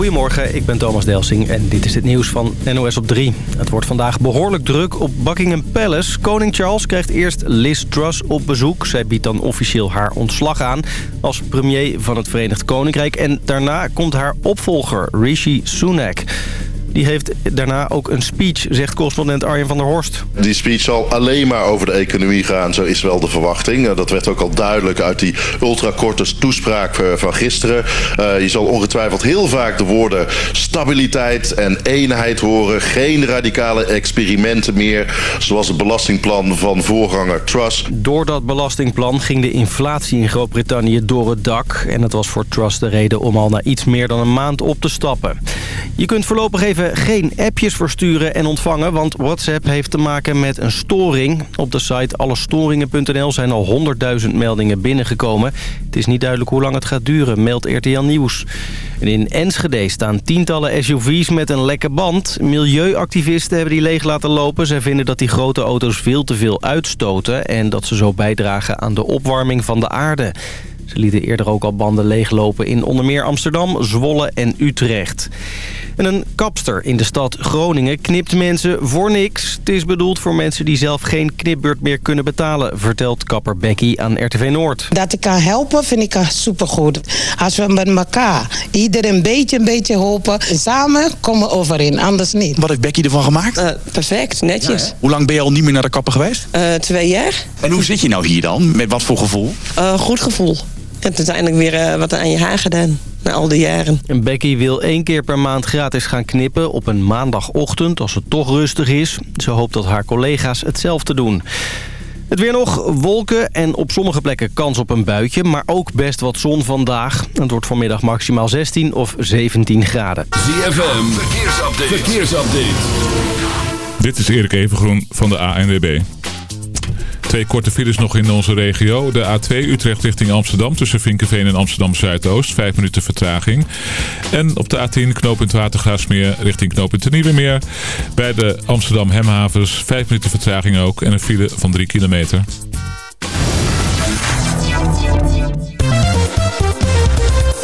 Goedemorgen, ik ben Thomas Delsing en dit is het nieuws van NOS op 3. Het wordt vandaag behoorlijk druk op Buckingham Palace. Koning Charles krijgt eerst Liz Truss op bezoek. Zij biedt dan officieel haar ontslag aan als premier van het Verenigd Koninkrijk. En daarna komt haar opvolger, Rishi Sunak. Die heeft daarna ook een speech, zegt correspondent Arjen van der Horst. Die speech zal alleen maar over de economie gaan, zo is wel de verwachting. Eh, Dat werd ook al duidelijk uit die ultrakorte toespraak eh, van gisteren. Eh, je zal ongetwijfeld heel vaak de woorden stabiliteit en eenheid horen. Geen radicale experimenten meer, zoals het belastingplan van voorganger Truss. Door dat belastingplan ging de inflatie in Groot-Brittannië door het dak. En dat was voor Truss de reden om al na iets meer dan een maand op te stappen. Je kunt voorlopig even geen appjes versturen en ontvangen... want WhatsApp heeft te maken met een storing. Op de site allestoringen.nl zijn al 100.000 meldingen binnengekomen. Het is niet duidelijk hoe lang het gaat duren, meldt RTL Nieuws. In Enschede staan tientallen SUV's met een lekke band. Milieuactivisten hebben die leeg laten lopen. Zij vinden dat die grote auto's veel te veel uitstoten... en dat ze zo bijdragen aan de opwarming van de aarde. Ze lieten eerder ook al banden leeglopen in onder meer Amsterdam, Zwolle en Utrecht. En een kapster in de stad Groningen knipt mensen voor niks. Het is bedoeld voor mensen die zelf geen knipbeurt meer kunnen betalen... vertelt kapper Becky aan RTV Noord. Dat ik kan helpen vind ik supergoed. Als we met elkaar iedereen een beetje een beetje hopen... samen komen we overeen, anders niet. Wat heeft Becky ervan gemaakt? Eh, perfect, netjes. Hoe lang ben je al niet meer naar de kapper geweest? Eh, twee jaar. En hoe zit je nou hier dan? Met wat voor gevoel? Eh, goed gevoel. Je hebt uiteindelijk weer eh, wat aan je haar gedaan. Na al die jaren. En Becky wil één keer per maand gratis gaan knippen op een maandagochtend als het toch rustig is. Ze hoopt dat haar collega's hetzelfde doen. Het weer nog, wolken en op sommige plekken kans op een buitje... maar ook best wat zon vandaag. Het wordt vanmiddag maximaal 16 of 17 graden. ZFM, verkeersupdate. verkeersupdate. Dit is Erik Evengroen van de ANWB. Twee korte files nog in onze regio. De A2 Utrecht richting Amsterdam tussen Vinkenveen en Amsterdam Zuidoost. Vijf minuten vertraging. En op de A10 knooppunt Watergraafsmeer richting knooppunt de Nieuwe. Bij de Amsterdam Hemhavens vijf minuten vertraging ook. En een file van 3 kilometer.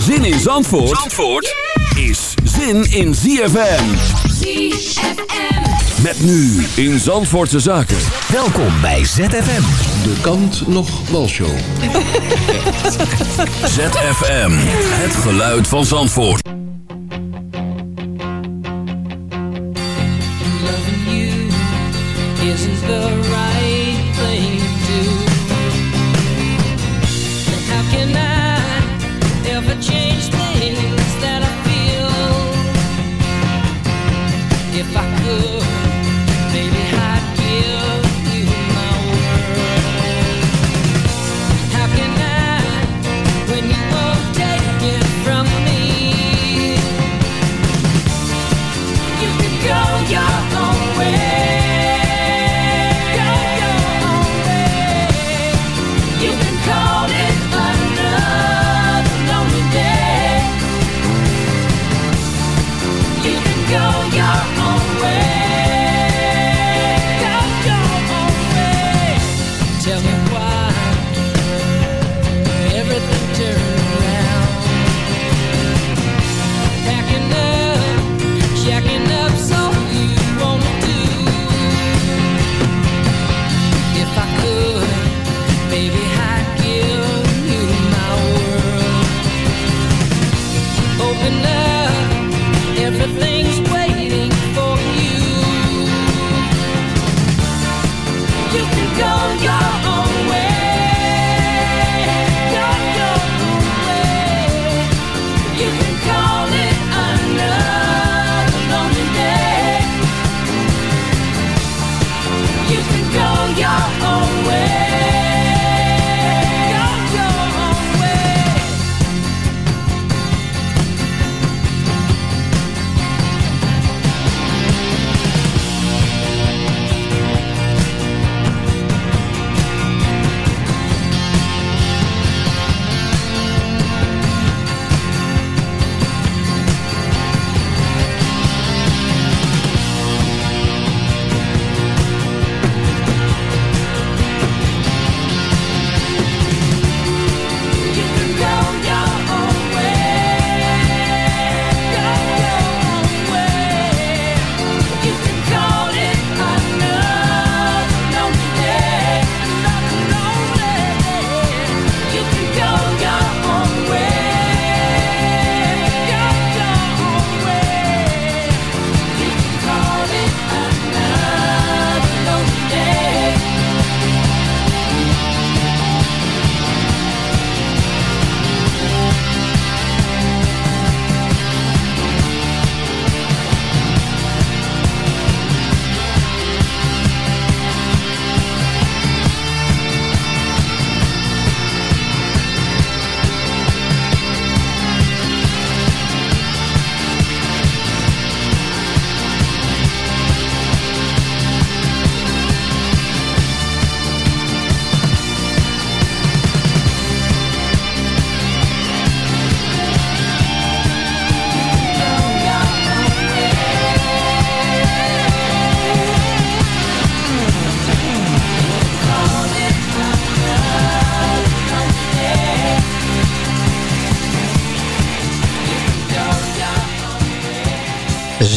Zin in Zandvoort, Zandvoort is zin in ZFM. ZFM. Met nu in Zandvoortse Zaken. Welkom bij ZFM. De kant nog walshow. ZFM, het geluid van Zandvoort.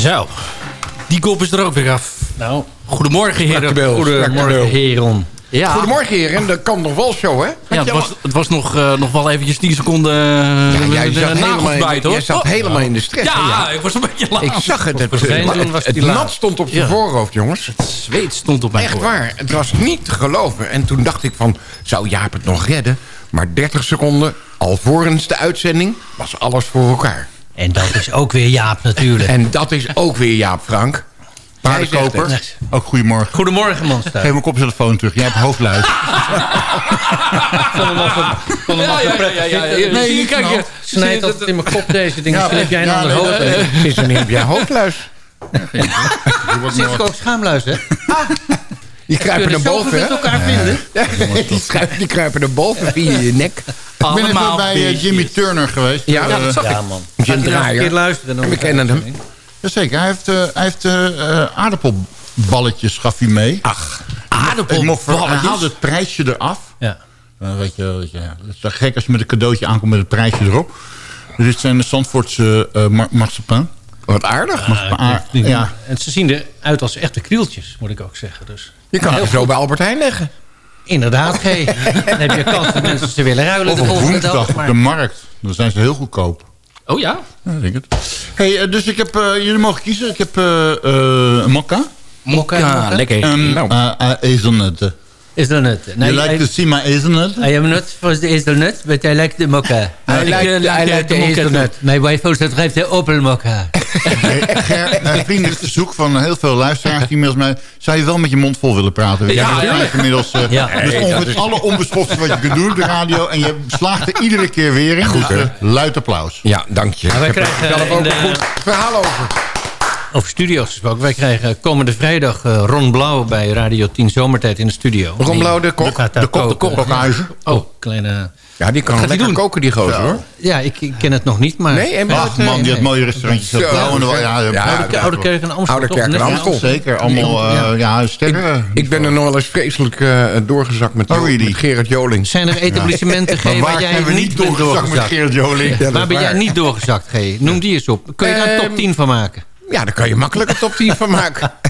Zo, die kop is er ook weer af. Nou, Goedemorgen heren. Dankjewel, Goedemorgen heren. Ja. Goedemorgen heren, dat kan nog wel zo hè? Ja, het, was, het was nog, eh, nog wel eventjes 10 seconden Ja, uh, jij zat, helemaal bijten, hoor. jij zat Oh. helemaal in de stress. hè, Ja, ik was een beetje laat. Ik zag het. Het, was het, was het nat stond op zijn Ja. voorhoofd, jongens. Zweet stond op mijn Echt voorhoofd. waar. Het was niet te geloven. En toen dacht ik van, zou Jaap het nog redden? Maar 30 seconden, alvorens de uitzending, was alles voor elkaar. En dat is ook weer Jaap natuurlijk. En dat is ook weer Jaap Frank. Paardenkoper. Ook goedemorgen. Goedemorgen, Monster. Geef mijn koptelefoon terug. Jij hebt hoofdluid. Ja, ja, ja, ja, ja, ja. Nee, Zie je, kijk, je Snijdt dat- altijd in mijn kop deze dingen. Ja, heb jij een ja, ander nee, hoofd. er op jij hoofdluis? Zit ik ook schaamluis, hè? Die kruipen naar boven, hè? met elkaar vinden. Ja, die, kruipen, die kruipen naar boven via je nek. Ik ben even Allemaal bij eh, beestjes. Jimmy Turner geweest. Ja, Eh, ja, dat zag Ja, ik. man. Jim nou een keer Draaier. luisteren? dan We kennen hem. Jazeker. Hij heeft, eh, hij heeft eh, eh, aardappelballetjes gaf hij mee. Ach, voor, hij aardappelballetjes? haalde het prijsje eraf. Ja. Weet je, weet je, ja, het is toch gek als je met een cadeautje aankomt met het prijsje erop. Dus dit zijn de Zandvoortse eh marsepein. wat aardig. Ah, ja. En ze zien eruit als echte krieltjes, moet ik ook zeggen. Dus Je kan het zo bij Albert Heijn leggen. inderdaad, G. Dan heb je kans dat mensen ze willen ruilen Of de volgende woensdag dag. op Maar... de markt. Dan zijn ze heel goedkoop. Oh ja? Ja, ik denk het. Hey, eh, dus ik heb, eh, jullie mogen kiezen. Ik heb eh eh mokka. Mokka, mokka. lekker. En Nou. eh, eh, ezelnutten. Is dat nut? je lijkt te zien mijn ezelnut. I am not for the hazelnut, but I like the mocha. Hij Ik, lijkt- eh, hij lijkt the de hazelnut. hazelnut. Mijn wife also schrijft de Opel mocha. Ger, eh, vriendelijk verzoek van heel veel luisteraars die inmiddels mij... zou je wel met je mond vol willen praten? Ja, ja. inmiddels... eh, Ja. dat is ongeveer het alleronbeschofte wat je kunt doen op de radio. En je slaagt er iedere keer weer in. Goed, dus, luid applaus. Ja, dank je. er krijgen zelf ook een goed verhaal over. Over studio's gesproken. Wij krijgen komende vrijdag eh, Ron Blauw bij Radio 10 Zomertijd in de studio. Ron Blauw, de kok. De kok, de koken. kok. Kokhuizen. Oh, kleine... Ja, die kan lekker doen? koken, die gozer, hoor. Ja, ik, ik ken het nog niet, maar... Nee, en Ach man, die had mooie restaurantjes. Blauw en de- ja, ja, Ja, Oude, Oude Kerk en. Oude Kerk en? Amstel. Zeker, allemaal eh, ja, sterren. Ik ben er nog wel eens vreselijk eh, doorgezakt met, Oh, really? met Gerard Joling. Zijn er etablissementen, G, waar waar jij zijn we niet doorgezakt met? Gerard Joling? Ja, dat Waar ben jij niet doorgezakt, G? Noem die eens op. Kun je daar een top Ehm, 10 van maken? Ja, daar kan je makkelijk een top 10 van maken.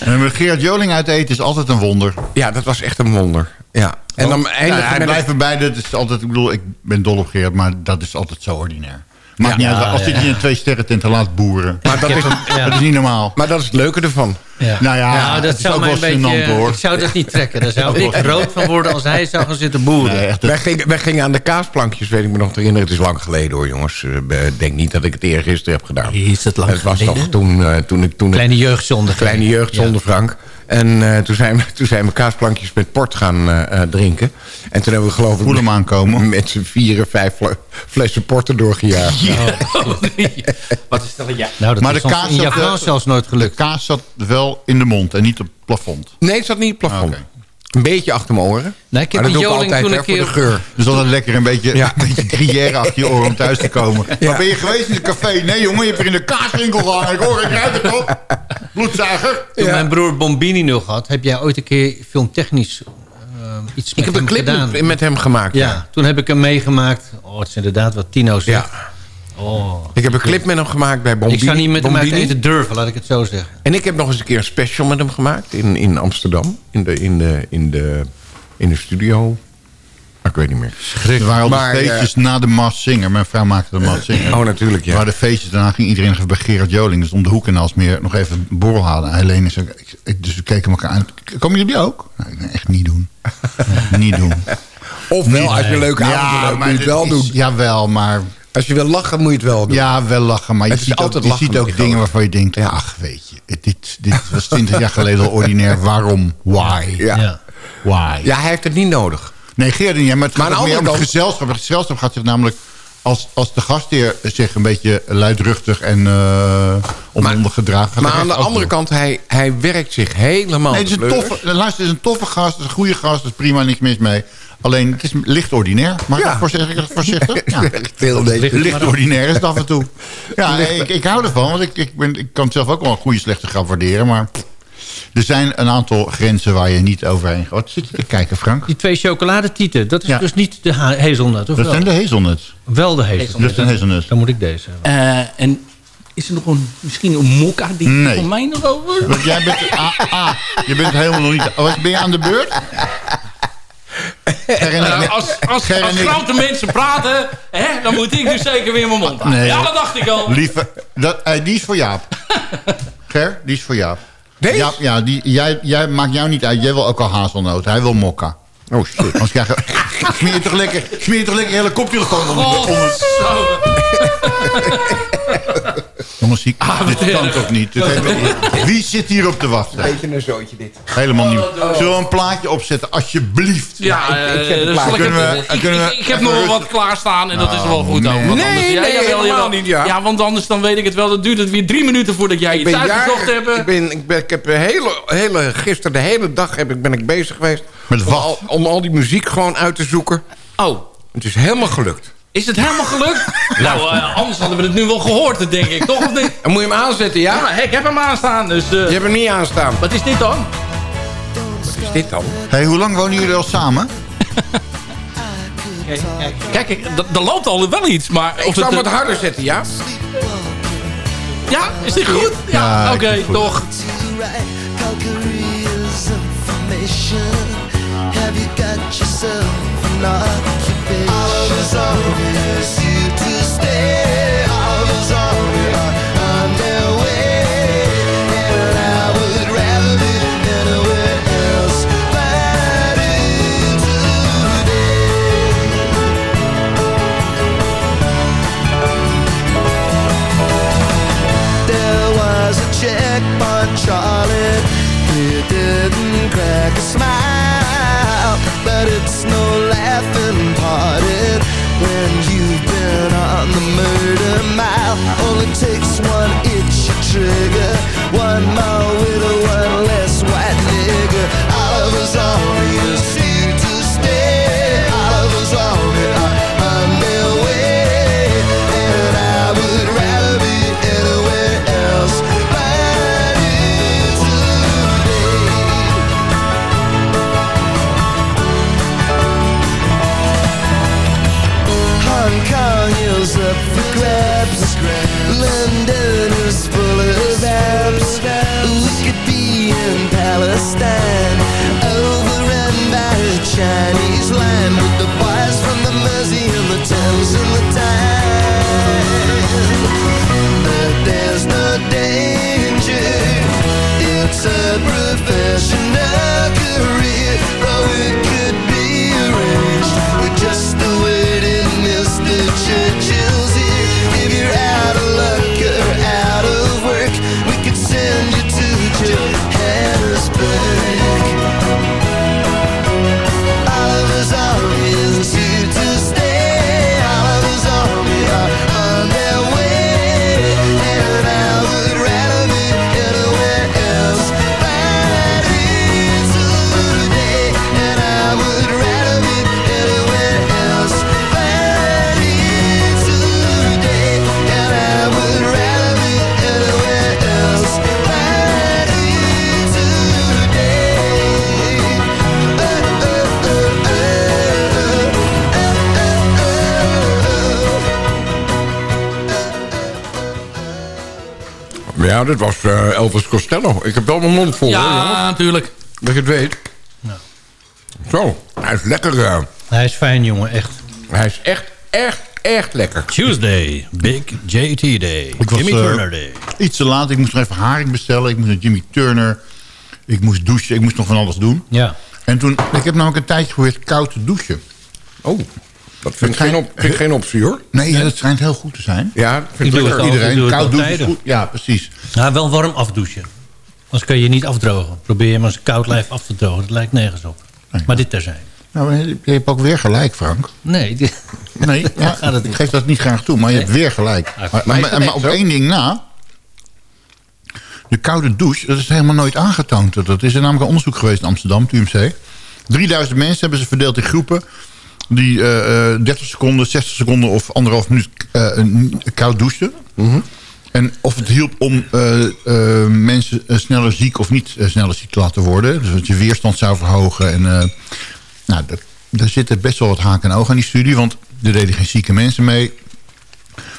En met Gerard Joling uit eten is altijd een wonder. Ja, dat was echt een wonder. Ja. En dan Ja, eindigen hij met blijft erbij. Dat is altijd, ik bedoel, ik ben dol op Gerard, maar dat is altijd zo ordinair. Maakt Ja. niet uit, als Ja, dit ja. je een twee sterren tent te laat boeren. Maar dat is, Dat is niet normaal. maar dat is het leuke ervan. Ja. Nou ja, dat zou mij wel een beetje... hoor. Ik zou dat niet trekken. Daar zou ik rood van worden als hij zou gaan zitten boeren. Nee, echt, Wij gingen, wij gingen aan de kaasplankjes, weet ik me nog te herinneren. Het is lang geleden hoor, jongens. Eh, Ik denk niet dat ik het eergisteren heb gedaan. Is het lang Het was geleden? toch toen, eh, toen ik... Toen Kleine jeugdzonde. Kleine jeugd zonder Frank. En eh, toen, zijn we, toen zijn we kaasplankjes met port gaan eh, eh, drinken. En toen hebben we geloof ik... Voel hem aankomen. Met z'n vieren, vijf fle- flessen porten doorgejaagd. Wat is dat? Ja. Nou, dat Maar is de kaas in zat, zelfs nooit De gelukt. kaas zat wel in de mond en niet op het plafond. Nee, het zat niet op het plafond. Oké. Een beetje achter mijn oren. Nee, ik heb maar dat doe ik altijd toen hè, een voor keer- de geur. Dus altijd lekker een beetje, Ja. een beetje gruyère achter je oren om thuis te komen. Ja. Maar ben je geweest in het café? Nee jongen, je hebt er in de kaaswinkel gehangen. Ik hoor, ik ruik het op. Bloedzuiger. Toen Ja. mijn broer Bombini nog had, heb jij ooit een keer filmtechnisch iets met Ik heb een clip gedaan. met, hem gemaakt. ja, Ja. toen heb ik hem meegemaakt. Oh, het is inderdaad wat Tino zegt. Ja. Oh. Ik heb een clip met hem gemaakt bij Bombini. Ik zou niet met hem uit eten durven, laat ik het zo zeggen. En ik heb nog eens een keer een special met hem gemaakt in, in Amsterdam. In de, in, de, in, de, in de studio. Maar ik weet niet meer. Er waren Maar, feestjes na de Mas Singer. Mijn vrouw maakte de Mas Singer. Oh, natuurlijk, ja. Maar de feestjes, daarna ging iedereen even bij Gerard Joling. Dus om de hoek en Alsmeer nog even een borrel halen. En Helene zei, dus we keken elkaar aan. Komen jullie ook? Nou, echt niet doen. niet doen. Ofwel, als je een leuke avond Ja, hebt, moet maar je het wel is- doen. Jawel, maar... Als je wil lachen, moet je het wel doen. Ja, wel lachen. Maar je ziet ook, je ziet ook dingen waarvan je denkt... Ach, weet je, dit, dit was twintig jaar geleden al ordinair. Waarom? Why? Ja. Ja. Why? Ja, hij heeft het niet nodig. Nee, Gerard niet. Maar het Maar gaat meer om het gezelschap. Het gezelschap gaat zich namelijk... Als, als de gastheer zich een beetje luidruchtig en uh, onmondig gaat Maar aan de andere kant, hij, hij werkt zich helemaal Nee, het is een toffe, luister, het is een toffe gast. Het is een goede gast. Is prima, niks mis mee. Alleen, het is licht ordinair. Mag ik Ja. dat voor zeggen? Ik dat voorzichtig? Ja. Netjes. Licht ordinair is het af en toe. Ja, ik, ik hou ervan. Want ik, ik, ben, ik kan zelf ook wel een goede slechte grap waarderen. Maar er zijn een aantal grenzen waar je niet overheen gaat. Wat zit je te kijken, Frank? Die twee chocoladetieten, dat is Ja. dus niet de ha- hazelnut, of Dat wel? zijn de hazelnuts. Wel de hazelnut. Dat zijn hazelnuts. Dan moet ik deze hebben. Eh, en is er nog een, misschien een mokka die Nee. van mij nog over? Want jij bent... Ah, ah, je bent helemaal nog niet... Oh, ben je aan de beurt? Eh, als als, als grote mensen praten, hè, dan moet ik dus zeker weer mijn mond houden. Nee. Ja, dat dacht ik al. Lieve, dat, eh, die is voor Jaap. Ger, die is voor Jaap. Deze? Jaap, ja, die, jij, jij maakt jou niet uit. Jij wil ook al hazelnoot. Hij wil mokka. Oh shit. Anders krijg je... Smeer je toch lekker, smeer je toch lekker hele koptelefoon onder de onder. Jongens, Ah, dit kan toch niet? Dit heeft- wie zit hier op te wachten? Beetje een zootje dit. Helemaal niet. Zullen we een plaatje opzetten, alsjeblieft? Ja, ik- ik zet eh, ik, Kunnen het- we- ik, kunnen we ik, ik heb nog wel wat klaarstaan en dat is Nou, wel goed nee. ook. want Nee, anders- nee, jawel, helemaal jawel. niet, ja. want anders dan weet ik het wel. Dan duurt het weer drie minuten voordat jij iets uitgezocht hebt. Ik, ben, ik, ben, ik heb de hele, hele, gisteren de hele dag heb ik, ben ik bezig geweest... Met om al, om al die muziek gewoon uit te zoeken. Oh, Het is helemaal gelukt. Is het helemaal gelukt? nou, eh, anders hadden we het nu wel gehoord, denk ik. Toch of niet? En moet je hem aanzetten, ja? Ja, ik heb hem aanstaan. Dus, eh, Je hebt hem niet aanstaan. Wat is dit dan? Wat is dit dan? Hey, hoe lang wonen jullie al samen? Kijk, kijk, er loopt al wel iets. Maar Ik of zal het, hem eh, wat harder zetten, ja? Ja, is dit goed? Ja, Ja, ik oké, toch. Have you got yourself trigger, Dit was eh, Elvis Costello. Ik heb wel mijn mond vol. Ja, natuurlijk. Dat je het weet. Zo, hij is lekker. eh, Hij is fijn, jongen, echt. hij is echt, echt, echt lekker. Tuesday, Big JT Day. Ik was, Jimmy eh, Turner Day. Iets te laat. Ik moest nog even haring bestellen. Ik moest naar Jimmy Turner. Ik moest douchen. Ik moest nog van alles doen. Ja. En toen, ik heb namelijk een tijdje geprobeerd koud te douchen. Oh, dat vind ik geen, op, vind geen optie, hoor. Nee, ja, dat schijnt heel goed te zijn. Ja, vind Ik lekker. Iedereen, doe koud douchen is tijden. goed. Ja, precies. Ja, wel warm afdouchen. Anders kan je niet afdrogen. Probeer je maar eens koud lijf af te drogen. Dat lijkt nergens op. Maar dit terzijde. Nou, je hebt ook weer gelijk, Frank. Nee, Nee, ja, gaat het ik geef dat niet graag toe, maar je hebt weer gelijk. Maar, Maar op één ding na. De koude douche, dat is helemaal nooit aangetoond. Dat is er namelijk een onderzoek geweest in Amsterdam, het UMC. 3000 mensen hebben ze verdeeld in groepen... die eh, eh, 30 seconden, 60 seconden of anderhalf minuut eh, koud douchten. En of het hielp om eh, eh, mensen eh, sneller ziek of niet eh, sneller ziek te laten worden. Dus dat je weerstand zou verhogen. En, eh, nou, dat, daar zitten best wel wat haken en ogen aan die studie. Want er deden geen zieke mensen mee.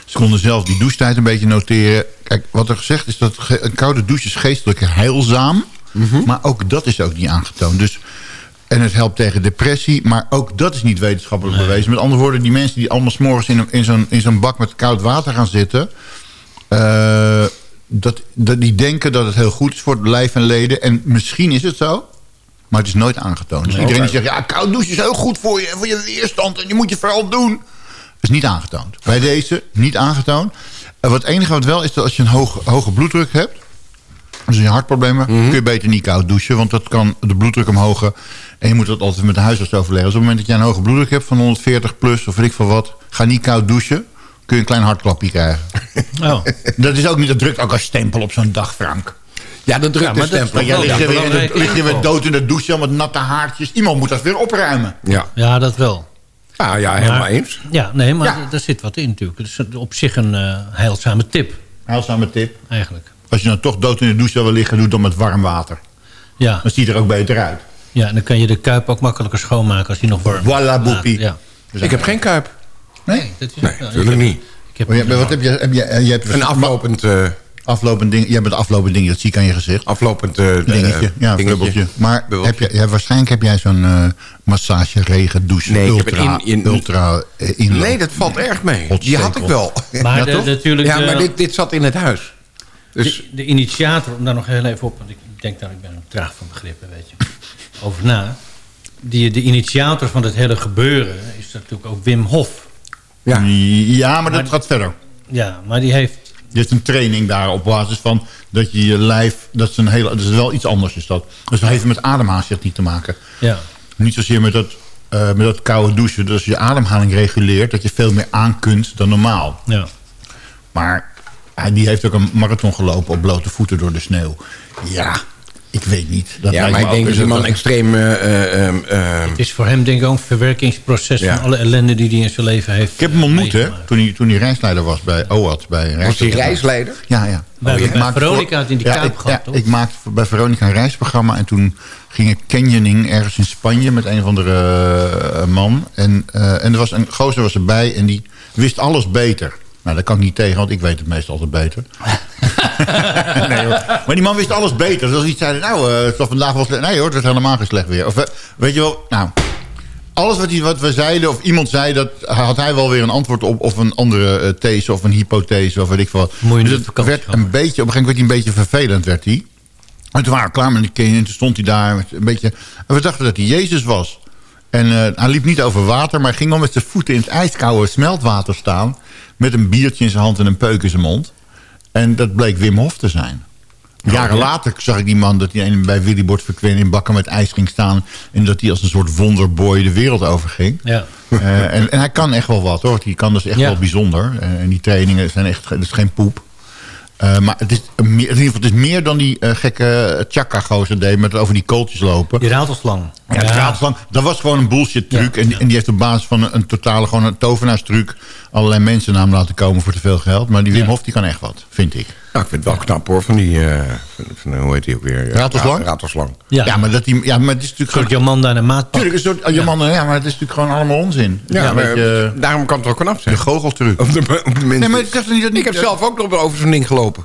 Ze konden zelf die douchetijd een beetje noteren. Kijk, wat er gezegd is dat een koude douche is geestelijk heilzaam. Maar ook dat is ook niet aangetoond. Dus, en het helpt tegen depressie. Maar ook dat is niet wetenschappelijk bewezen. Met andere woorden, die mensen die allemaal s'morgens in, in zo'n in zo'n bak met koud water gaan zitten... eh, dat, dat die denken dat het heel goed is voor het lijf en leden. En misschien is het zo, maar het is nooit aangetoond. Dus Nee. iedereen die zegt, ja, koud douchen is heel goed voor je... en voor je weerstand en je moet je vooral doen. is niet aangetoond. Bij deze niet aangetoond. En wat het enige wat wel is, dat als je een hoge, hoge bloeddruk hebt... dus je hartproblemen, Mhm. kun je beter niet koud douchen... want dat kan de bloeddruk omhoog. En je moet dat altijd met de huisarts overleggen. Dus op het moment dat jij een hoge bloeddruk hebt van 140 plus... of weet ik veel wat, ga niet koud douchen... kun je een klein hartklapje krijgen. Oh. Dat is ook niet, dat drukt ook als stempel op zo'n dag, Frank. Ja, dat drukt een stempel. Ja, lig je weer, in de, belangrijk lig je weer dood in de douche, met natte haartjes. Iemand moet dat weer opruimen. Ja, Ja, dat wel. ja, ja Maar- helemaal eens. Ja, nee, maar Ja. daar zit wat in natuurlijk. Het is op zich een eh, heilzame tip, Heilzame tip. eigenlijk. Als je dan toch dood in de douche wil liggen, doe het dan met warm water. Ja, Dan ziet het er ook beter uit. Ja, en dan kan je de kuip ook makkelijker schoonmaken als die nog warm is. Voilà, boepie. Ja. Dus Ik heb geen kuip. Nee? Dat is, Nee, natuurlijk ik heb- niet. Ik heb Oh, ja, maar wat heb je? Heb je, eh, je hebt Een aflopend, eh aflopend ding. Jij bent aflopend ding, dat zie ik aan je gezicht. aflopend eh, Dingetje, ja, dingetje. bubbeltje. Maar heb je, ja, waarschijnlijk heb jij zo'n eh, massage, regen, douche, Nee, ik ultra, een in- in- ultra inloop. Nee, dat valt erg mee. Die had ik wel. Maar Ja, de- toch? natuurlijk... Ja, maar dit, dit zat in het huis. Dus de, de initiator, om daar nog heel even op... want ik denk dat ik ben traag van begrippen, weet je. Over na. Die, de initiator van het hele gebeuren is natuurlijk ook Wim Hof. ja. Ja, maar dat gaat verder. Ja, maar die heeft... Je hebt een training daar op basis van dat je je lijf... Dat is, een hele, dat is wel iets anders is dat. Dus dat heeft met ademhalingstechniek te maken. Ja, Niet zozeer met dat, eh, met dat koude douchen. Dus als je ademhaling reguleert, dat je veel meer aan kunt dan normaal. ja. Maar hij die heeft ook een marathon gelopen op blote voeten door de sneeuw. Ja, ik weet niet. Dat ja, lijkt maar ik denk ook- dat die man extreem... eh, eh, ehm, ehm, Het is voor hem denk ik ook een verwerkingsproces... Ja. van alle ellende die hij in zijn leven heeft Ik heb hem ontmoet, hè, toen hij, toen hij reisleider was bij OAT. Bij was hij reisleider? Ja, ja. Bij- maakte Veronica had hij die ja, Kaap ik, gehad, ja, toch? ik maakte bij Veronica een reisprogramma. En toen ging ik canyoning ergens in Spanje met een of andere eh, man. En, eh, en er was een gozer was erbij en die wist alles beter. Nou, daar kan ik niet tegen, want ik weet het meestal altijd beter. nee, hoor. Maar die man wist alles beter. Dus als hij zei, nou, eh, het was vandaag wel slecht. Nee hoor, het werd helemaal geen slecht weer. Of eh, weet je wel, nou... Alles wat, hij, wat we zeiden, of iemand zei, dat had hij wel weer een antwoord op. Of een andere eh, these, of een hypothese, of weet ik wat. Je Dus het werd een beetje, op een gegeven moment werd hij een beetje vervelend, werd hij. En toen waren we klaar met die canyon, en toen stond hij daar met een beetje... En we dachten dat hij Jezus was. En hij liep niet over water, maar ging al met zijn voeten in het ijskoude smeltwater staan. Met een biertje in zijn hand en een peuk in zijn mond. En dat bleek Wim Hof te zijn. Jaren later zag ik die man dat hij bij Willy Bord Verkwin in bakken met ijs ging staan. En dat hij als een soort wonderboy de wereld overging. Ja. Eh, en, en hij kan echt wel wat hoor. Die kan dus echt Ja. wel bijzonder. Eh, en die trainingen zijn echt, dat is geen poep. Eh, maar het is, in ieder geval, het is meer dan die gekke chakka-gozer deed met over die kooltjes lopen. Die ratelslang. Ja, de raadslang, dat was gewoon een bullshit truc. Ja, en, ja. en die heeft op basis van een, een totale gewoon een tovenaarstruc... allerlei mensen naam laten komen voor te veel geld. Maar die Wim Ja. Hof die kan echt wat, vind ik. Nou, ik vind het wel knap hoor, van die... eh, van, van, hoe heet die ook weer? Ratelslang? Ra- Ratelslang. Ja, Ja, maar, dat die, ja, maar het is natuurlijk een soort gewoon... Jomanda en een maatpak. Tuurlijk, een soort, ja. man, ja, maar het is natuurlijk gewoon allemaal onzin. Ja, Een maar eh, daarom kan het wel knap zijn. de goocheltruc. Op de, op de mensen. Nee, maar is toch niet dat ik heb zelf ook nog over zo'n ding gelopen.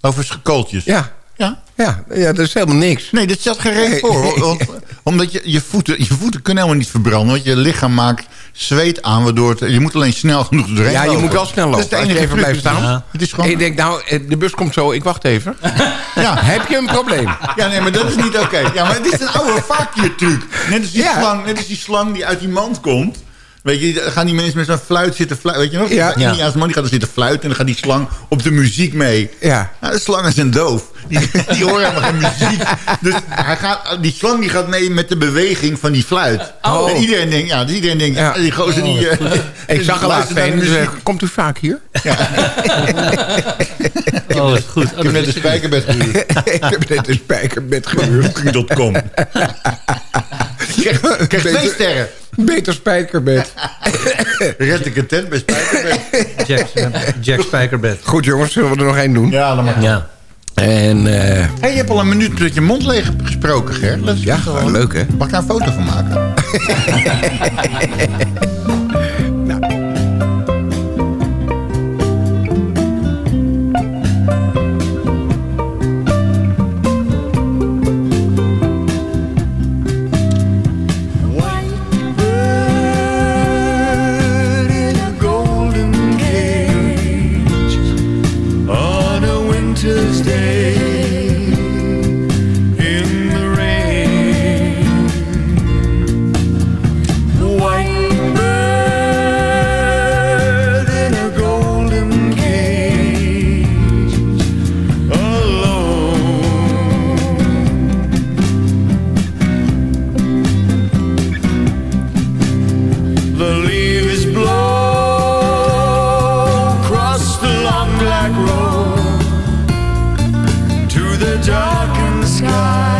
Over kooltjes. Ja, Ja? ja, ja, dat is helemaal niks. Nee, dit stelt geen reden voor. Want, omdat je, je, voeten, je voeten kunnen helemaal niet verbranden. Want je lichaam maakt zweet aan. Waardoor het, je moet alleen snel genoeg doorheen Ja, je lopen. moet wel snel Dat is lopen. de enige even truc. blijft staan. Ja. Het is gewoon... Ik denk, nou, eh, de bus komt zo, ik wacht even. ja. Heb je een probleem? Ja, nee, maar dat is niet oké. Ja, maar het is een oude vacuumtruc. Net als die Ja. slang, net als die slang die uit die mand komt. Weet je, dan gaan die mensen met zo'n fluit zitten fluiten. Weet je nog? Ja. Die Indiaanse man die gaat er zitten fluiten en dan gaat die slang op de muziek mee. Ja. Nou, de slangen zijn doof. Die, die horen helemaal geen muziek. Dus hij gaat, die slang die gaat mee met de beweging van die fluit. Oh. En iedereen denkt, ja, dus iedereen denkt, Ja. ja. die gozer die... eh, Ik zag er laatst een, dus, muziek. eh, komt u vaak hier? Oh, dat is goed. Oh, Ik heb net een ik spijkerbed gehuurd. ik heb net een spijkerbed gehuurd. Free.com. Krijg krijg twee sterren. Beter spijkerbed. Red ik een tent bij spijkerbed. Jack, Jack Spijkerbed. Goed jongens, zullen we er nog één doen? Ja, dan maar. Ja. En eh, Hey, je hebt al een minuut met je mond leeg gesproken, Ger. Dat is ja, wel- leuk hè? Mag ik daar een foto van maken? sky